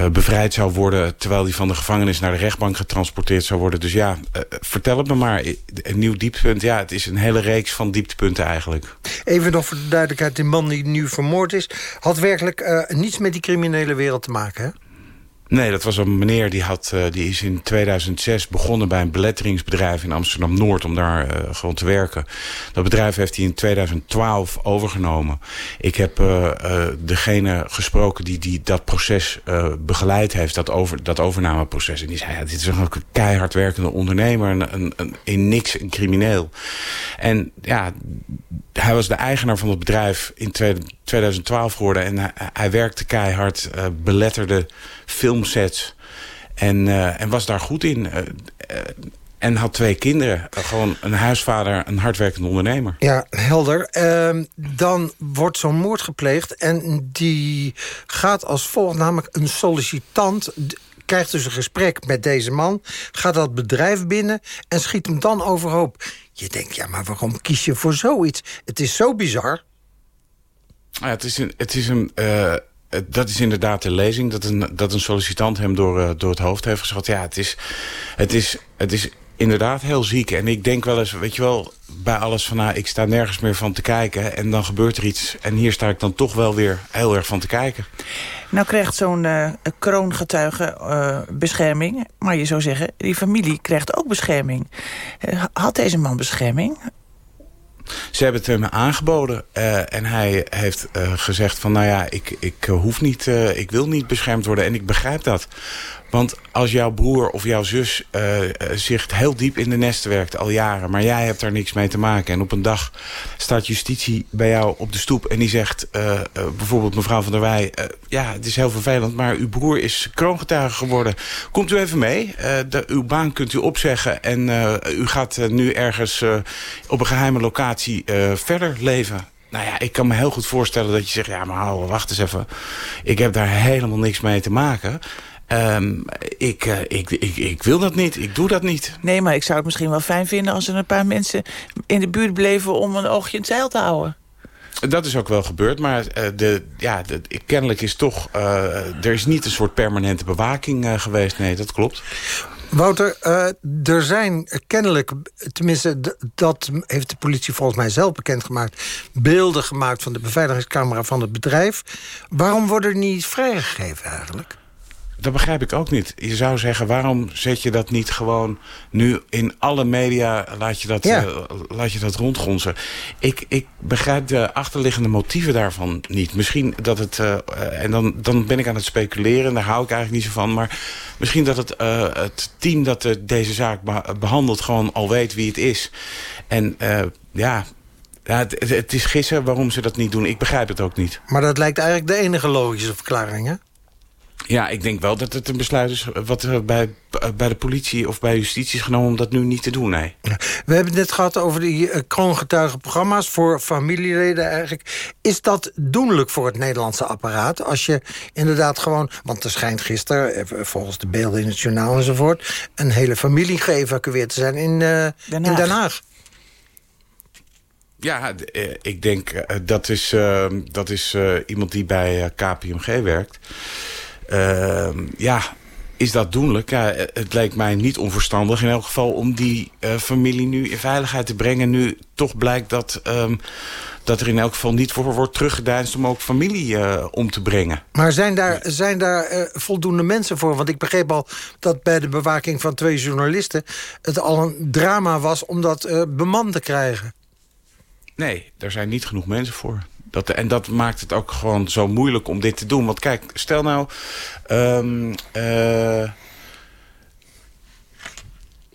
uh, bevrijd zou worden... terwijl die van de gevangenis naar de rechtbank getransporteerd zou worden. Dus ja, uh, vertel het me maar. Een nieuw dieptepunt, ja, het is een hele reeks van dieptepunten eigenlijk. Even nog voor de duidelijkheid, de man die nu vermoord is... had werkelijk niets met die criminele wereld te maken, hè? Nee, dat was een meneer die, had, uh, die is in 2006 begonnen bij een beletteringsbedrijf in Amsterdam-Noord om daar uh, gewoon te werken. Dat bedrijf heeft hij in 2012 overgenomen. Ik heb uh, degene gesproken die, die dat proces begeleid heeft, dat, over, dat overnameproces. En die zei, ja, dit is een keihard werkende ondernemer, een, een, in niks een crimineel. En ja, hij was de eigenaar van het bedrijf in 2012 geworden. En hij, hij werkte keihard, beletterde filmsets. En, uh, en was daar goed in. Uh, en had twee kinderen. gewoon een huisvader, een hardwerkende ondernemer. Ja, helder. Uh, dan wordt zo'n moord gepleegd. En die gaat als volgt. Namelijk een sollicitant krijgt dus een gesprek met deze man... gaat dat bedrijf binnen en schiet hem dan overhoop. Je denkt, ja, maar waarom kies je voor zoiets? Het is zo bizar. Ja, het is een... Het is een uh, dat is inderdaad de lezing. Dat een, dat een sollicitant hem door, uh, door het hoofd heeft geschot. Ja, het is, het, is, het is inderdaad heel ziek. En ik denk wel eens, weet je wel, bij alles van... nou, ik sta nergens meer van te kijken en dan gebeurt er iets. En hier sta ik dan toch wel weer heel erg van te kijken. Nou krijgt zo'n uh, kroongetuige bescherming. Maar je zou zeggen, die familie krijgt ook bescherming. Had deze man bescherming? Ze hebben het hem aangeboden uh, en hij heeft uh, gezegd van... nou ja, ik, ik hoef niet, uh, ik wil niet beschermd worden en ik begrijp dat. Want als jouw broer of jouw zus uh, zich heel diep in de nesten werkt al jaren... maar jij hebt daar niks mee te maken... en op een dag staat justitie bij jou op de stoep... en die zegt, uh, bijvoorbeeld mevrouw van der Wij... ja, het is heel vervelend, maar uw broer is kroongetuige geworden. Komt u even mee. Uw baan kunt u opzeggen... en u gaat nu ergens op een geheime locatie verder leven. Nou ja, ik kan me heel goed voorstellen dat je zegt... ja, maar hou, wacht eens even. Ik heb daar helemaal niks mee te maken... Um, ik, uh, ik, ik, ik wil dat niet, ik doe dat niet. Nee, maar ik zou het misschien wel fijn vinden... als er een paar mensen in de buurt bleven om een oogje in het zeil te houden. Dat is ook wel gebeurd, maar uh, de, ja, de, kennelijk is toch... Uh, er is niet een soort permanente bewaking geweest. Nee, dat klopt. Wouter, uh, er zijn kennelijk, tenminste dat heeft de politie volgens mij zelf bekendgemaakt... beelden gemaakt van de beveiligingscamera van het bedrijf. Waarom worden die niet vrijgegeven eigenlijk? Dat begrijp ik ook niet. Je zou zeggen, waarom zet je dat niet gewoon nu in alle media... laat je dat, ja. uh, laat je dat rondgonzen? Ik, ik begrijp de achterliggende motieven daarvan niet. Misschien dat het... Uh, en dan, dan ben ik aan het speculeren, daar hou ik eigenlijk niet zo van... maar misschien dat het, uh, het team dat de, deze zaak behandelt... gewoon al weet wie het is. En ja... Ja, het, het is gissen waarom ze dat niet doen. Ik begrijp het ook niet. Maar dat lijkt eigenlijk de enige logische verklaring, hè? Ja, ik denk wel dat het een besluit is wat er bij, bij de politie of bij justitie is genomen om dat nu niet te doen, nee. We hebben het net gehad over die uh, kroongetuigenprogramma's voor familieleden eigenlijk. Is dat doenlijk voor het Nederlandse apparaat? Als je inderdaad gewoon, want er schijnt gisteren, eh, volgens de beelden in het journaal enzovoort, een hele familie geëvacueerd te zijn in, uh, Den, Haag. in Den Haag. Ja, ik denk dat is, uh, dat is uh, iemand die bij KPMG werkt. Uh, ja, is dat doenlijk? Ja, het lijkt mij niet onverstandig in elk geval om die uh, familie nu in veiligheid te brengen. Nu toch blijkt dat, um, dat er in elk geval niet voor wordt teruggedeinst om ook familie uh, om te brengen. Maar zijn daar, zijn daar uh, voldoende mensen voor? Want ik begreep al dat bij de bewaking van twee journalisten het al een drama was om dat bemand te krijgen. Nee, daar zijn niet genoeg mensen voor. Dat, en dat maakt het ook gewoon zo moeilijk om dit te doen. Want kijk, stel nou... Um, uh,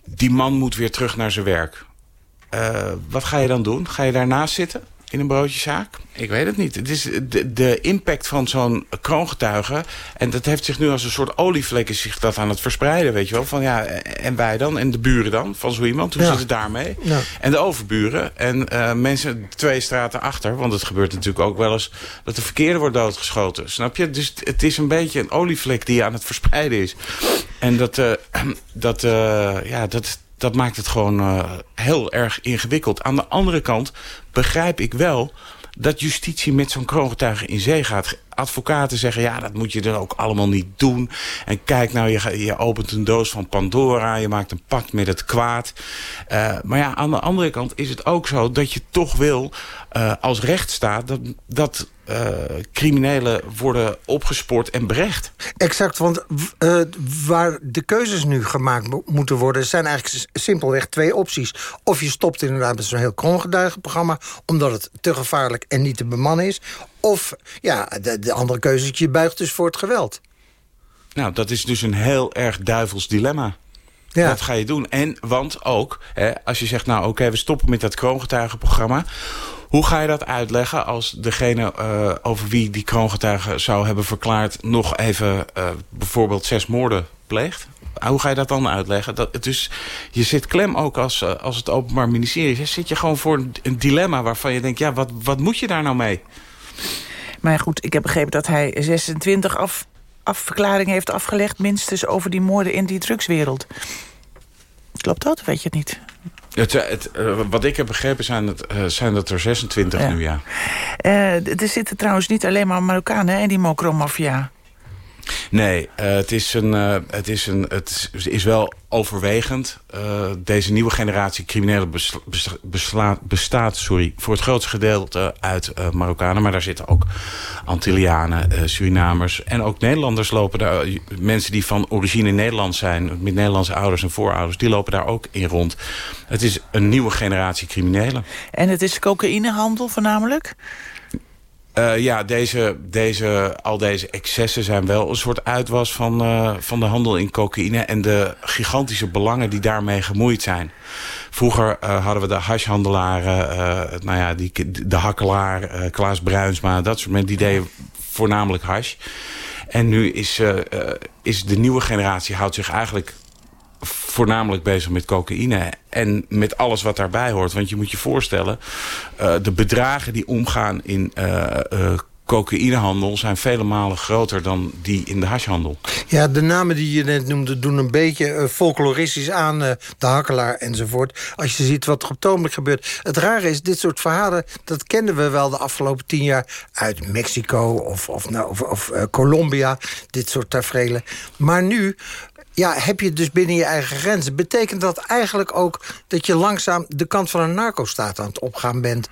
die man moet weer terug naar zijn werk. Uh, wat ga je dan doen? Ga je daarnaast zitten? In een broodjeszaak? Ik weet het niet. Het is de, de impact van zo'n kroongetuige... en dat heeft zich nu als een soort olievlek zich dat aan het verspreiden, weet je wel. Van ja, en wij dan? En de buren dan? Van zo iemand? Hoe ja. zit het daarmee? Ja. En de overburen. En uh, mensen twee straten achter. Want het gebeurt natuurlijk ook wel eens... dat de verkeerde wordt doodgeschoten. Snap je? Dus het is een beetje een olievlek die aan het verspreiden is. En dat... Uh, [clears throat] dat uh, ja, dat dat maakt het gewoon uh, heel erg ingewikkeld. Aan de andere kant begrijp ik wel dat justitie met zo'n kroongetuige in zee gaat. Advocaten zeggen, ja, dat moet je dan ook allemaal niet doen. En kijk nou, je, je opent een doos van Pandora... je maakt een pact met het kwaad. Uh, maar ja, aan de andere kant is het ook zo dat je toch wil... Uh, als rechtsstaat dat, dat uh, criminelen worden opgespoord en berecht. Exact, want waar de keuzes nu gemaakt moeten worden... zijn eigenlijk simpelweg twee opties. Of je stopt inderdaad met zo'n heel kroongeduigenprogramma... omdat het te gevaarlijk en niet te bemannen is. Of ja, de, de andere keuze is je buigt dus voor het geweld. Nou, dat is dus een heel erg duivels dilemma. Ja. Wat ga je doen? En, want ook, hè, als je zegt... nou oké, okay, we stoppen met dat kroongetuigenprogramma... Hoe ga je dat uitleggen als degene uh, over wie die kroongetuige zou hebben verklaard... nog even uh, bijvoorbeeld zes moorden pleegt? Hoe ga je dat dan uitleggen? Dat, dus je zit klem ook als, uh, als het Openbaar Ministerie. Zit je gewoon voor een, een dilemma waarvan je denkt... ja, wat, wat moet je daar nou mee? Maar goed, ik heb begrepen dat hij 26 af, afverklaringen heeft afgelegd... minstens over die moorden in die drugswereld. Klopt dat? Weet je het niet? Het, het, uh, wat ik heb begrepen zijn, het, uh, zijn dat er 26 ja. nu, ja. Uh, er zitten trouwens niet alleen maar Marokkanen in die mokromafia. Nee, uh, het, is een, het, is een, het is wel overwegend. Uh, deze nieuwe generatie criminelen bestaat sorry, voor het grootste gedeelte uit Marokkanen. Maar daar zitten ook Antillianen, Surinamers en ook Nederlanders lopen daar. Mensen die van origine Nederlands zijn, met Nederlandse ouders en voorouders, die lopen daar ook in rond. Het is een nieuwe generatie criminelen. En het is cocaïnehandel voornamelijk? Uh, ja, deze, deze, al deze excessen zijn wel een soort uitwas van, uh, van de handel in cocaïne... en de gigantische belangen die daarmee gemoeid zijn. Vroeger uh, hadden we de hashhandelaren, nou ja, die, de hakkelaar, Klaas Bruinsma... dat soort mensen, die deden voornamelijk hash. En nu is, is de nieuwe generatie houdt zich eigenlijk voornamelijk bezig met cocaïne. En met alles wat daarbij hoort. Want je moet je voorstellen, uh, de bedragen die omgaan in uh, uh, cocaïnehandel zijn vele malen groter dan die in de hashhandel. Ja, de namen die je net noemde doen een beetje folkloristisch aan. De hakkelaar enzovoort. Als je ziet wat er op Tomer gebeurt. Het rare is, dit soort verhalen, dat kenden we wel de afgelopen tien jaar... uit Mexico of, of, nou, of, Colombia, dit soort tafereelen. Maar nu ja, heb je dus binnen je eigen grenzen. Betekent dat eigenlijk ook dat je langzaam de kant van een narco-staat aan het opgaan bent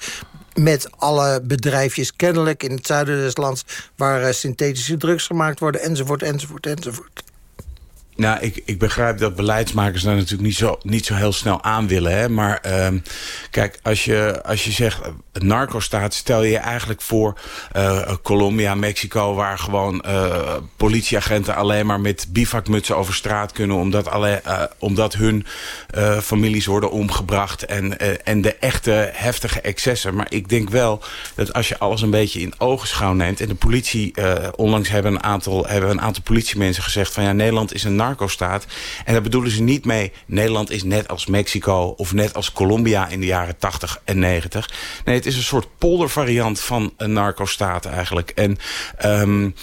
met alle bedrijfjes kennelijk in het zuiden des lands... waar uh, synthetische drugs gemaakt worden, enzovoort, enzovoort, enzovoort. Nou, ik, ik begrijp dat beleidsmakers daar natuurlijk niet zo, niet zo heel snel aan willen. Hè? Maar uh, kijk, als je, als je zegt narco-staat... stel je eigenlijk voor uh, Colombia, Mexico... waar gewoon uh, politieagenten alleen maar met bivakmutsen over straat kunnen... omdat, alle, omdat hun families worden omgebracht... En, en de echte heftige excessen. Maar ik denk wel dat als je alles een beetje in ogenschouw neemt... en de politie, onlangs hebben een, aantal, hebben een aantal politiemensen gezegd... van ja, Nederland is een narco-staat. En daar bedoelen ze niet mee... Nederland is net als Mexico of net als Colombia in de jaren 80 en 90. Nee, het is een soort poldervariant van een narco-staat eigenlijk. En... Um,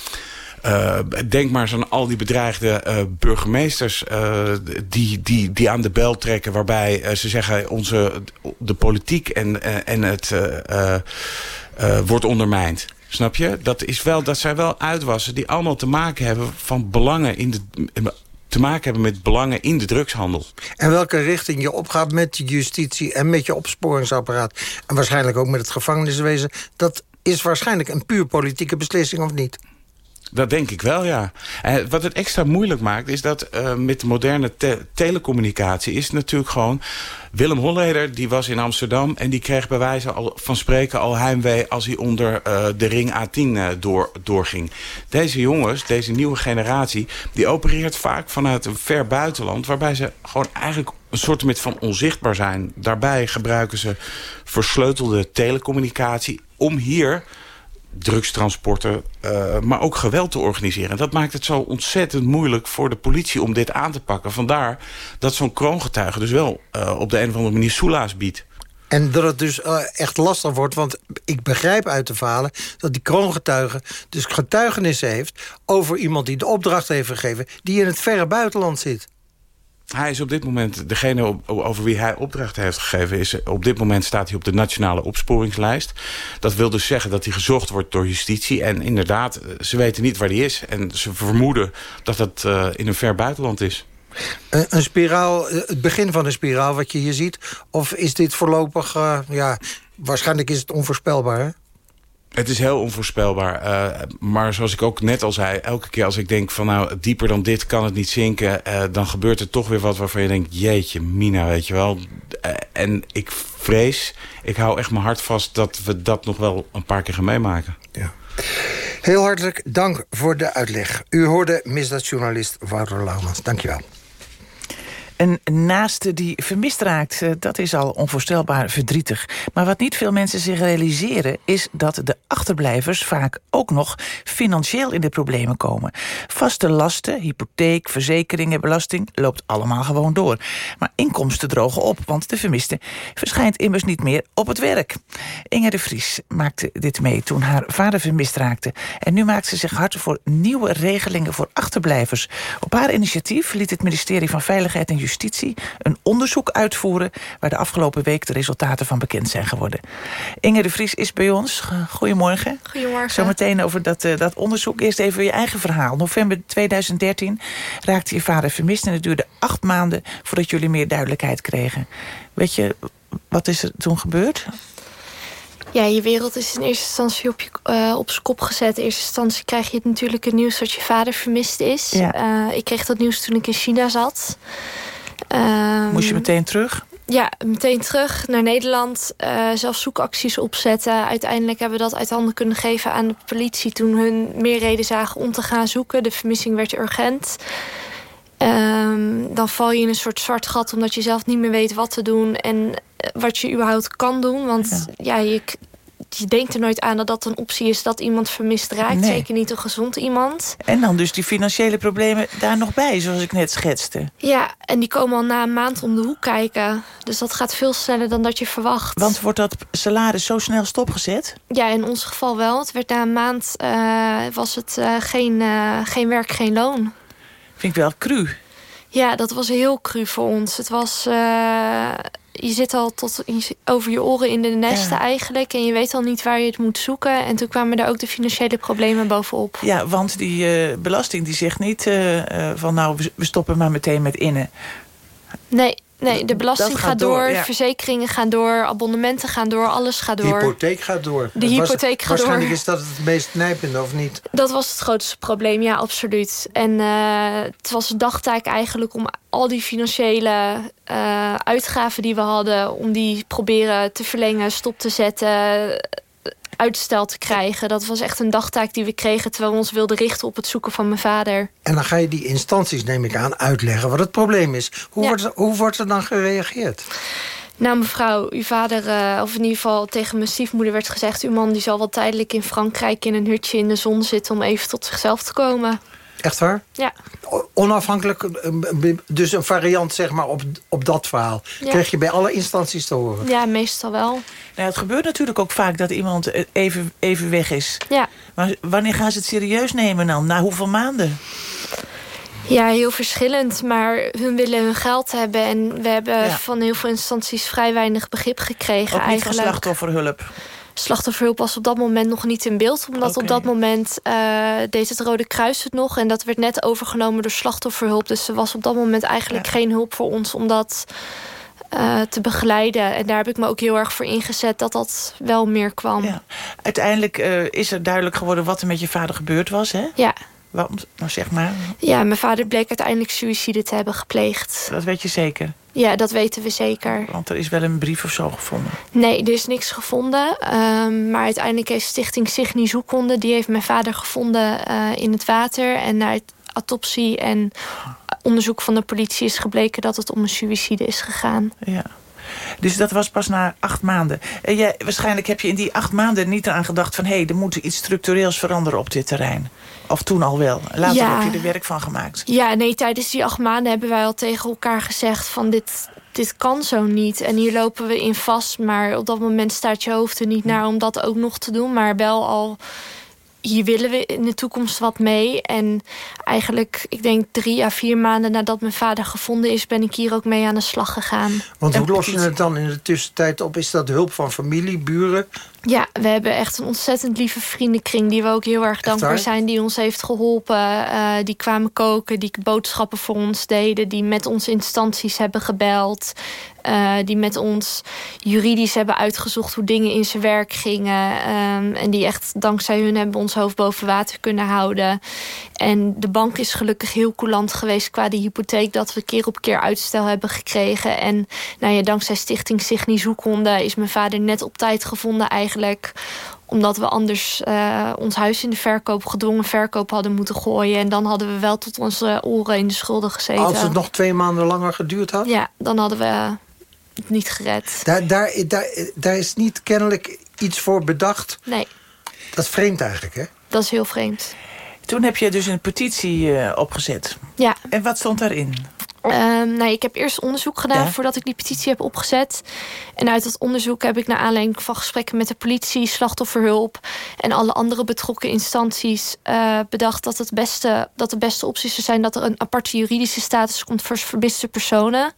uh, denk maar eens aan al die bedreigde uh, burgemeesters uh, die, die, die aan de bel trekken... waarbij ze zeggen onze, de politiek en, en het wordt ondermijnd. Snap je? Dat, is wel, dat zijn wel uitwassen die allemaal te maken hebben van belangen in de te maken hebben met belangen in de drugshandel. En welke richting je opgaat met je justitie en met je opsporingsapparaat... en waarschijnlijk ook met het gevangeniswezen... dat is waarschijnlijk een puur politieke beslissing of niet? Dat denk ik wel, ja. En wat het extra moeilijk maakt... is dat uh, met de moderne te telecommunicatie... is natuurlijk gewoon... Willem Holleder die was in Amsterdam... en die kreeg bij wijze al, van spreken al heimwee... als hij onder uh, de ring A10 uh, door, doorging. Deze jongens, deze nieuwe generatie... die opereert vaak vanuit een ver buitenland... waarbij ze gewoon eigenlijk een soort van onzichtbaar zijn. Daarbij gebruiken ze versleutelde telecommunicatie... om hier drugstransporten, uh, maar ook geweld te organiseren. En dat maakt het zo ontzettend moeilijk voor de politie om dit aan te pakken. Vandaar dat zo'n kroongetuige dus wel uh, op de een of andere manier soelaas biedt. En dat het dus uh, echt lastig wordt, want ik begrijp uit de verhalen... dat die kroongetuige dus getuigenissen heeft over iemand die de opdracht heeft gegeven... die in het verre buitenland zit. Hij is op dit moment, degene over wie hij opdracht heeft gegeven... Is, op dit moment staat hij op de nationale opsporingslijst. Dat wil dus zeggen dat hij gezocht wordt door justitie. En inderdaad, ze weten niet waar hij is. En ze vermoeden dat dat uh, in een ver buitenland is. Een, spiraal, het begin van een spiraal wat je hier ziet? Of is dit voorlopig, ja, waarschijnlijk is het onvoorspelbaar? Het is heel onvoorspelbaar. Uh, maar zoals ik ook net al zei, elke keer als ik denk van nou dieper dan dit kan het niet zinken, uh, dan gebeurt er toch weer wat waarvan je denkt, jeetje, Mina, weet je wel. Uh, en ik vrees, ik hou echt mijn hart vast dat we dat nog wel een paar keer gaan meemaken. Ja. Heel hartelijk dank voor de uitleg. U hoorde misdaadjournalist Wouter Laumans. Dank je wel. Een naaste die vermist raakt, eh, dat is al onvoorstelbaar verdrietig. Maar wat niet veel mensen zich realiseren... is dat de achterblijvers vaak ook nog financieel in de problemen komen. Vaste lasten, hypotheek, verzekeringen, belasting... loopt allemaal gewoon door. Maar inkomsten drogen op, want de vermiste verschijnt immers niet meer op het werk. Inge de Vries maakte dit mee toen haar vader vermist raakte. En nu maakt ze zich hard voor nieuwe regelingen voor achterblijvers. Op haar initiatief liet het ministerie van Veiligheid en Justitie een onderzoek uitvoeren... waar de afgelopen week de resultaten van bekend zijn geworden. Inge de Vries is bij ons. Goedemorgen. Goedemorgen. Zometeen over dat, uh, dat onderzoek. Eerst even je eigen verhaal. November 2013 raakte je vader vermist... en het duurde acht maanden voordat jullie meer duidelijkheid kregen. Weet je, wat is er toen gebeurd? Ja, je wereld is in eerste instantie op, je, uh, op zijn kop gezet. In eerste instantie krijg je het natuurlijk het nieuws dat je vader vermist is. Ja. Uh, ik kreeg dat nieuws toen ik in China zat. Um, Moest je meteen terug? Ja, meteen terug naar Nederland. Uh, zelf zoekacties opzetten. Uiteindelijk hebben we dat uit handen kunnen geven aan de politie... toen hun meer reden zagen om te gaan zoeken. De vermissing werd urgent. Um, dan val je in een soort zwart gat... omdat je zelf niet meer weet wat te doen... en wat je überhaupt kan doen. Want ja, ja je, je denkt er nooit aan dat dat een optie is dat iemand vermist raakt. Nee. Zeker niet een gezond iemand. En dan dus die financiële problemen daar nog bij, zoals ik net schetste. Ja, en die komen al na een maand om de hoek kijken. Dus dat gaat veel sneller dan dat je verwacht. Want wordt dat salaris zo snel stopgezet? Ja, in ons geval wel. Het werd na een maand eh, was het eh, geen, eh, geen werk, geen loon. Vind ik wel cru. Ja, dat was heel cru voor ons. Het was... eh, je zit al tot over je oren in de nesten eigenlijk. En je weet al niet waar je het moet zoeken. En toen kwamen er ook de financiële problemen bovenop. Ja, want die uh, belasting die zegt niet uh, uh, van nou, we stoppen maar meteen met innen. Nee, nee de belasting gaat, gaat, door, door ja. verzekeringen gaan door, abonnementen gaan door, alles gaat door. De hypotheek gaat door. De hypotheek was, gaat door. Waarschijnlijk is dat het meest nijpende, of niet? Dat was het grootste probleem, ja, absoluut. En uh, het was een dagtaak eigenlijk om al die financiële uh, uitgaven die we hadden... om die proberen te verlengen, stop te zetten uitstel te krijgen. Dat was echt een dagtaak die we kregen... terwijl we ons wilden richten op het zoeken van mijn vader. En dan ga je die instanties, neem ik aan, uitleggen wat het probleem is. Hoe, ja. wordt, er, hoe wordt er dan gereageerd? Nou, mevrouw, uw vader, uh, of in ieder geval tegen mijn stiefmoeder werd gezegd... uw man die zal wel tijdelijk in Frankrijk in een hutje in de zon zitten... om even tot zichzelf te komen. Echt waar? Ja. Onafhankelijk, dus een variant zeg maar op, op dat verhaal. Ja. Kreeg je bij alle instanties te horen? Ja, meestal wel. Nou, het gebeurt natuurlijk ook vaak dat iemand even, even weg is. Ja. Maar wanneer gaan ze het serieus nemen dan? Na hoeveel maanden? Ja, heel verschillend. Maar hun willen hun geld hebben. En we hebben ja. van heel veel instanties vrij weinig begrip gekregen. Ook niet eigenlijk. van slachtofferhulp? Slachtofferhulp was op dat moment nog niet in beeld. Omdat okay. op dat moment uh, deed het Rode Kruis het nog. En dat werd net overgenomen door slachtofferhulp. Dus er was op dat moment eigenlijk ja. geen hulp voor ons om dat uh, te begeleiden. En daar heb ik me ook heel erg voor ingezet dat dat wel meer kwam. Ja. Uiteindelijk uh, is er duidelijk geworden wat er met je vader gebeurd was, hè? Ja. Wat, nou zeg maar. Ja, mijn vader bleek uiteindelijk suïcide te hebben gepleegd. Dat weet je zeker? Ja, dat weten we zeker. Want er is wel een brief of zo gevonden? Nee, er is niks gevonden. Um, maar uiteindelijk heeft Stichting Signy Zoekhonden... die heeft mijn vader gevonden uh, in het water. En na autopsie en onderzoek van de politie is gebleken... dat het om een suïcide is gegaan. Ja. Dus dat was pas na acht maanden. En jij, waarschijnlijk heb je in die acht maanden niet aan gedacht van... hé, hey, er moet iets structureels veranderen op dit terrein. Of toen al wel. Later ja. heb je er werk van gemaakt. Ja, nee, tijdens die acht maanden hebben wij al tegen elkaar gezegd... van dit, dit kan zo niet. En hier lopen we in vast. Maar op dat moment staat je hoofd er niet naar om dat ook nog te doen. Maar wel al hier willen we in de toekomst wat mee. En eigenlijk, ik denk drie à vier maanden nadat mijn vader gevonden is... ben ik hier ook mee aan de slag gegaan. Want hoe los je het dan in de tussentijd op? Is dat hulp van familie, buren? Ja, we hebben echt een ontzettend lieve vriendenkring... die we ook heel erg dankbaar zijn, die ons heeft geholpen. Uh, die kwamen koken, die boodschappen voor ons deden... die met ons instanties hebben gebeld... Uh, die met ons juridisch hebben uitgezocht hoe dingen in zijn werk gingen. Um, en die echt dankzij hun hebben ons hoofd boven water kunnen houden. En de bank is gelukkig heel coulant geweest qua die hypotheek... dat we keer op keer uitstel hebben gekregen. En nou ja, dankzij Stichting Signy Zoekhonden... is mijn vader net op tijd gevonden eigenlijk omdat we anders uh, ons huis in de verkoop, gedwongen verkoop hadden moeten gooien. En dan hadden we wel tot onze oren in de schulden gezeten. Als het nog twee maanden langer geduurd had? Ja, dan hadden we niet gered. Daar, daar, daar, daar is niet kennelijk iets voor bedacht. Nee. Dat is vreemd eigenlijk, hè? Dat is heel vreemd. Toen heb je dus een petitie uh, opgezet. Ja. En wat stond daarin? Um, nou, ik heb eerst onderzoek gedaan ja. voordat ik die petitie heb opgezet. En uit dat onderzoek heb ik naar aanleiding van gesprekken met de politie, slachtofferhulp en alle andere betrokken instanties uh, bedacht dat, het beste, dat de beste optie zou zijn dat er een aparte juridische status komt voor vermiste personen.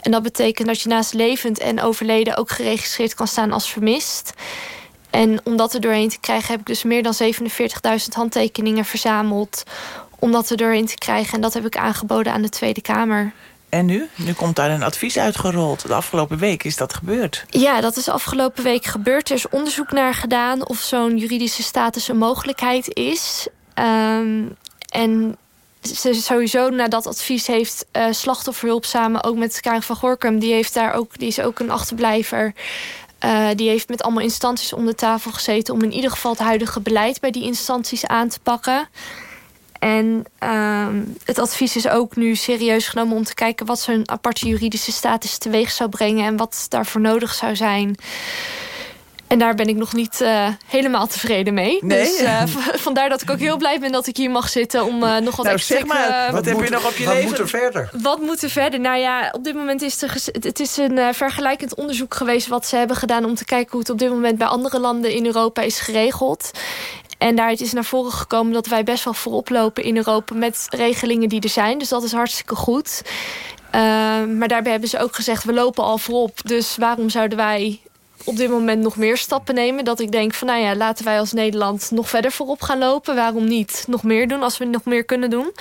En dat betekent dat je naast levend en overleden ook geregistreerd kan staan als vermist. En om dat er doorheen te krijgen heb ik dus meer dan 47.000 handtekeningen verzameld om dat er doorheen te krijgen. En dat heb ik aangeboden aan de Tweede Kamer. En nu? Nu komt daar een advies uitgerold. De afgelopen week is dat gebeurd. Ja, dat is afgelopen week gebeurd. Er is onderzoek naar gedaan of zo'n juridische status een mogelijkheid is. Um, en sowieso na dat advies heeft uh, slachtofferhulp samen ook met Karin van Gorkum... die, heeft daar ook, die is ook een achterblijver... Uh, die heeft met allemaal instanties om de tafel gezeten... om in ieder geval het huidige beleid bij die instanties aan te pakken... En um, het advies is ook nu serieus genomen om te kijken... wat zo'n aparte juridische status teweeg zou brengen... en wat daarvoor nodig zou zijn. En daar ben ik nog niet uh, helemaal tevreden mee. Nee? Dus uh, vandaar dat ik ook heel blij ben dat ik hier mag zitten... om uh, nog wat nou, extra... zeg maar, wat, wat heb je nog op je wat leven? moet er verder? Wat moet er verder? Nou ja, op dit moment is er... Het is een vergelijkend onderzoek geweest... wat ze hebben gedaan om te kijken hoe het op dit moment... bij andere landen in Europa is geregeld. En daaruit is naar voren gekomen dat wij best wel voorop lopen in Europa... met regelingen die er zijn. Dus dat is hartstikke goed. Uh, maar daarbij hebben ze ook gezegd, we lopen al voorop. Dus waarom zouden wij op dit moment nog meer stappen nemen? Dat ik denk van, nou ja, laten wij als Nederland nog verder voorop gaan lopen. Waarom niet nog meer doen als we nog meer kunnen doen?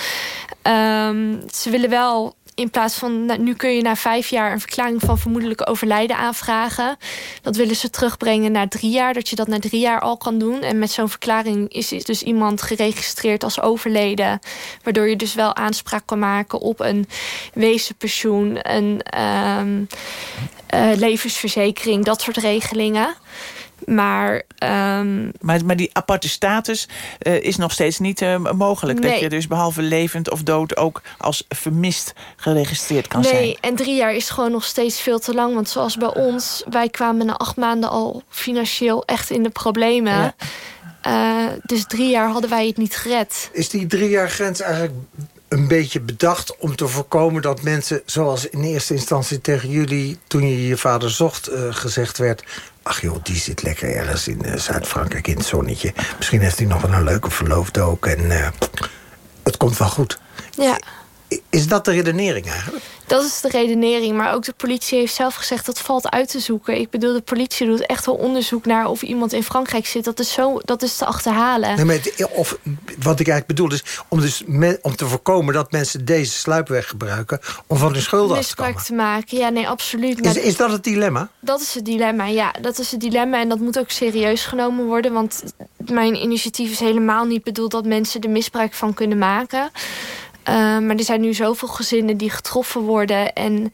Um, ze willen wel in plaats van, nou, nu kun je na vijf jaar... een verklaring van vermoedelijke overlijden aanvragen. Dat willen ze terugbrengen naar drie jaar. Dat je dat na drie jaar al kan doen. En met zo'n verklaring is dus iemand geregistreerd als overleden. Waardoor je dus wel aanspraak kan maken op een wezenpensioen... een um, uh, levensverzekering, dat soort regelingen. Maar, um... maar, maar die aparte status uh, is nog steeds niet uh, mogelijk. Nee. Dat je dus behalve levend of dood ook als vermist geregistreerd kan nee, zijn. Nee, en drie jaar is gewoon nog steeds veel te lang. Want zoals bij ons, wij kwamen na acht maanden al financieel echt in de problemen. Ja. Uh, dus drie jaar hadden wij het niet gered. Is die drie jaar grens eigenlijk een beetje bedacht om te voorkomen dat mensen... zoals in eerste instantie tegen jullie, toen je je vader zocht, uh, gezegd werd... ach joh, die zit lekker ergens in uh, Zuid-Frankrijk in het zonnetje. Misschien heeft hij nog wel een leuke verloofde ook en uh, het komt wel goed. Ja. Is dat de redenering eigenlijk? Dat is de redenering, maar ook de politie heeft zelf gezegd... dat valt uit te zoeken. Ik bedoel, de politie doet echt wel onderzoek naar... of iemand in Frankrijk zit. Dat is, zo, dat is te achterhalen. Nee, maar het, of, wat ik eigenlijk bedoel is... Om, dus om te voorkomen dat mensen deze sluipweg gebruiken... om van hun schulden af te komen. te maken, ja, nee, absoluut. Is, is dat het dilemma? Dat is het dilemma, ja. Dat is het dilemma en dat moet ook serieus genomen worden. Want mijn initiatief is helemaal niet bedoeld... dat mensen er misbruik van kunnen maken... Uh, maar er zijn nu zoveel gezinnen die getroffen worden. En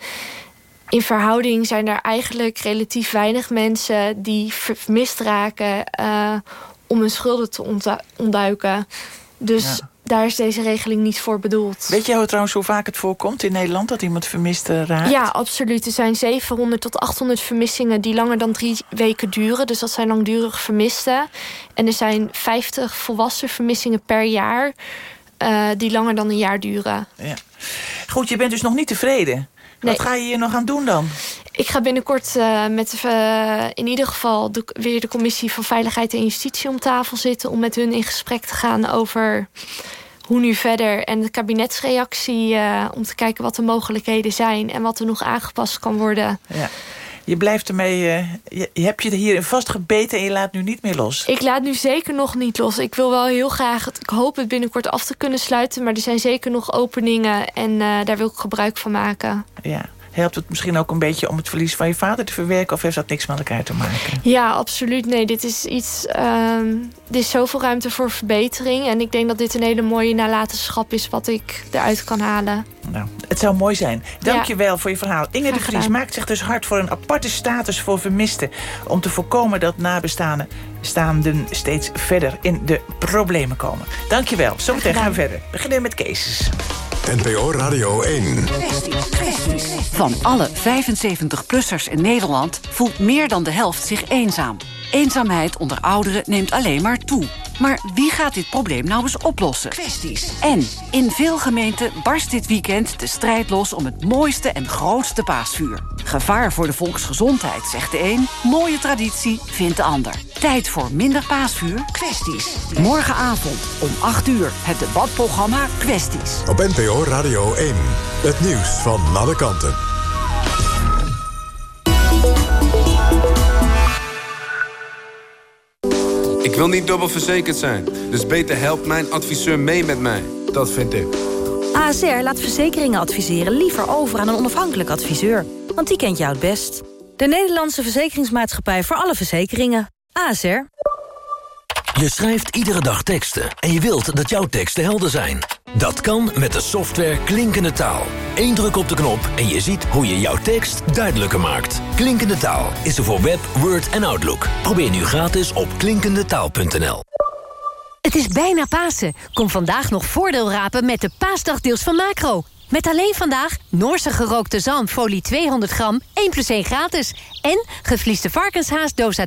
in verhouding zijn er eigenlijk relatief weinig mensen... die vermist raken uh, om hun schulden te ontduiken. Dus ja. daar is deze regeling niet voor bedoeld. Weet jij trouwens hoe vaak het voorkomt in Nederland... dat iemand vermist raakt? Ja, absoluut. Er zijn 700 tot 800 vermissingen die langer dan drie weken duren. Dus dat zijn langdurig vermisten. En er zijn 50 volwassen vermissingen per jaar... Uh, die langer dan een jaar duren. Ja. Goed, je bent dus nog niet tevreden. Nee. Wat ga je hier nog aan doen dan? Ik ga binnenkort uh, met uh, in ieder geval de, weer de commissie van Veiligheid en Justitie om tafel zitten... om met hun in gesprek te gaan over hoe nu verder. En de kabinetsreactie om te kijken wat de mogelijkheden zijn... en wat er nog aangepast kan worden. Ja. Je blijft ermee, uh, je, je hebt je hierin vastgebeten en je laat nu niet meer los. Ik laat nu zeker nog niet los. Ik wil wel heel graag, ik hoop het binnenkort af te kunnen sluiten... maar er zijn zeker nog openingen en uh, daar wil ik gebruik van maken. Ja. Helpt het misschien ook een beetje om het verlies van je vader te verwerken... of heeft dat niks met elkaar te maken? Ja, absoluut. Nee, dit is iets... Um, er is zoveel ruimte voor verbetering. En ik denk dat dit een hele mooie nalatenschap is... wat ik eruit kan halen. Nou, het zou mooi zijn. Dank je wel voor je verhaal. Inge de Vries gedaan. maakt zich dus hard voor een aparte status voor vermisten... om te voorkomen dat nabestaanden staanden steeds verder in de problemen komen. Dank je wel. Zometeen gaan we verder. Beginnen met cases. NPO Radio 1. Van alle 75-plussers in Nederland voelt meer dan de helft zich eenzaam. Eenzaamheid onder ouderen neemt alleen maar toe. Maar wie gaat dit probleem nou eens oplossen? Kwesties. En in veel gemeenten barst dit weekend de strijd los... om het mooiste en grootste paasvuur. Gevaar voor de volksgezondheid, zegt de een. Mooie traditie, vindt de ander. Tijd voor minder paasvuur? Kwesties. Morgenavond om 8 uur het debatprogramma Kwesties. Op NPO Radio 1. Het nieuws van alle kanten. Ik wil niet dubbel verzekerd zijn, dus beter helpt mijn adviseur mee met mij. Dat vind ik. ASR laat verzekeringen adviseren liever over aan een onafhankelijk adviseur. Want die kent jou het best. De Nederlandse Verzekeringsmaatschappij voor alle verzekeringen. ASR. Je schrijft iedere dag teksten en je wilt dat jouw teksten helder zijn. Dat kan met de software Klinkende Taal. Eén druk op de knop en je ziet hoe je jouw tekst duidelijker maakt. Klinkende Taal is er voor Web, Word en Outlook. Probeer nu gratis op klinkendetaal.nl. Het is bijna Pasen. Kom vandaag nog voordeel rapen met de paasdagdeals van Macro. Met alleen vandaag Noorse gerookte zalmfolie 200 gram, 1 plus 1 gratis. En gevliesde varkenshaas dosa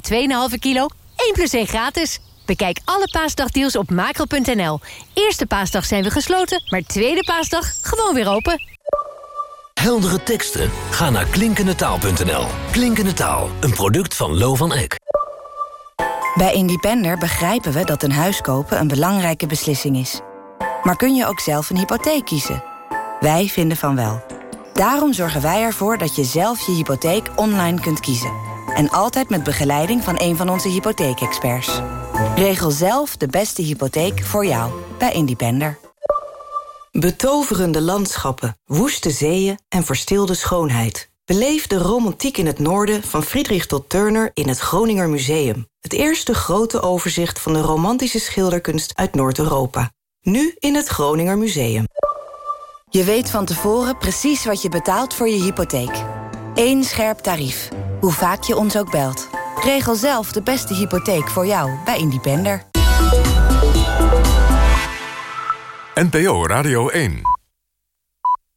2,5 kilo, 1 plus 1 gratis. Bekijk alle paasdagdeals op macro.nl. Eerste paasdag zijn we gesloten, maar tweede paasdag gewoon weer open. Heldere teksten? Ga naar klinkendetaal.nl. Klinkende Taal, een product van Lo van Eck. Bij Independer begrijpen we dat een huis kopen een belangrijke beslissing is. Maar kun je ook zelf een hypotheek kiezen? Wij vinden van wel. Daarom zorgen wij ervoor dat je zelf je hypotheek online kunt kiezen. En altijd met begeleiding van een van onze hypotheekexperts. Regel zelf de beste hypotheek voor jou bij Independer. Betoverende landschappen, woeste zeeën en verstilde schoonheid. Beleef de romantiek in het noorden van Friedrich tot Turner in het Groninger Museum. Het eerste grote overzicht van de romantische schilderkunst uit Noord-Europa. Nu in het Groninger Museum. Je weet van tevoren precies wat je betaalt voor je hypotheek. Eén scherp tarief, hoe vaak je ons ook belt. Regel zelf de beste hypotheek voor jou bij Independer. NPO Radio 1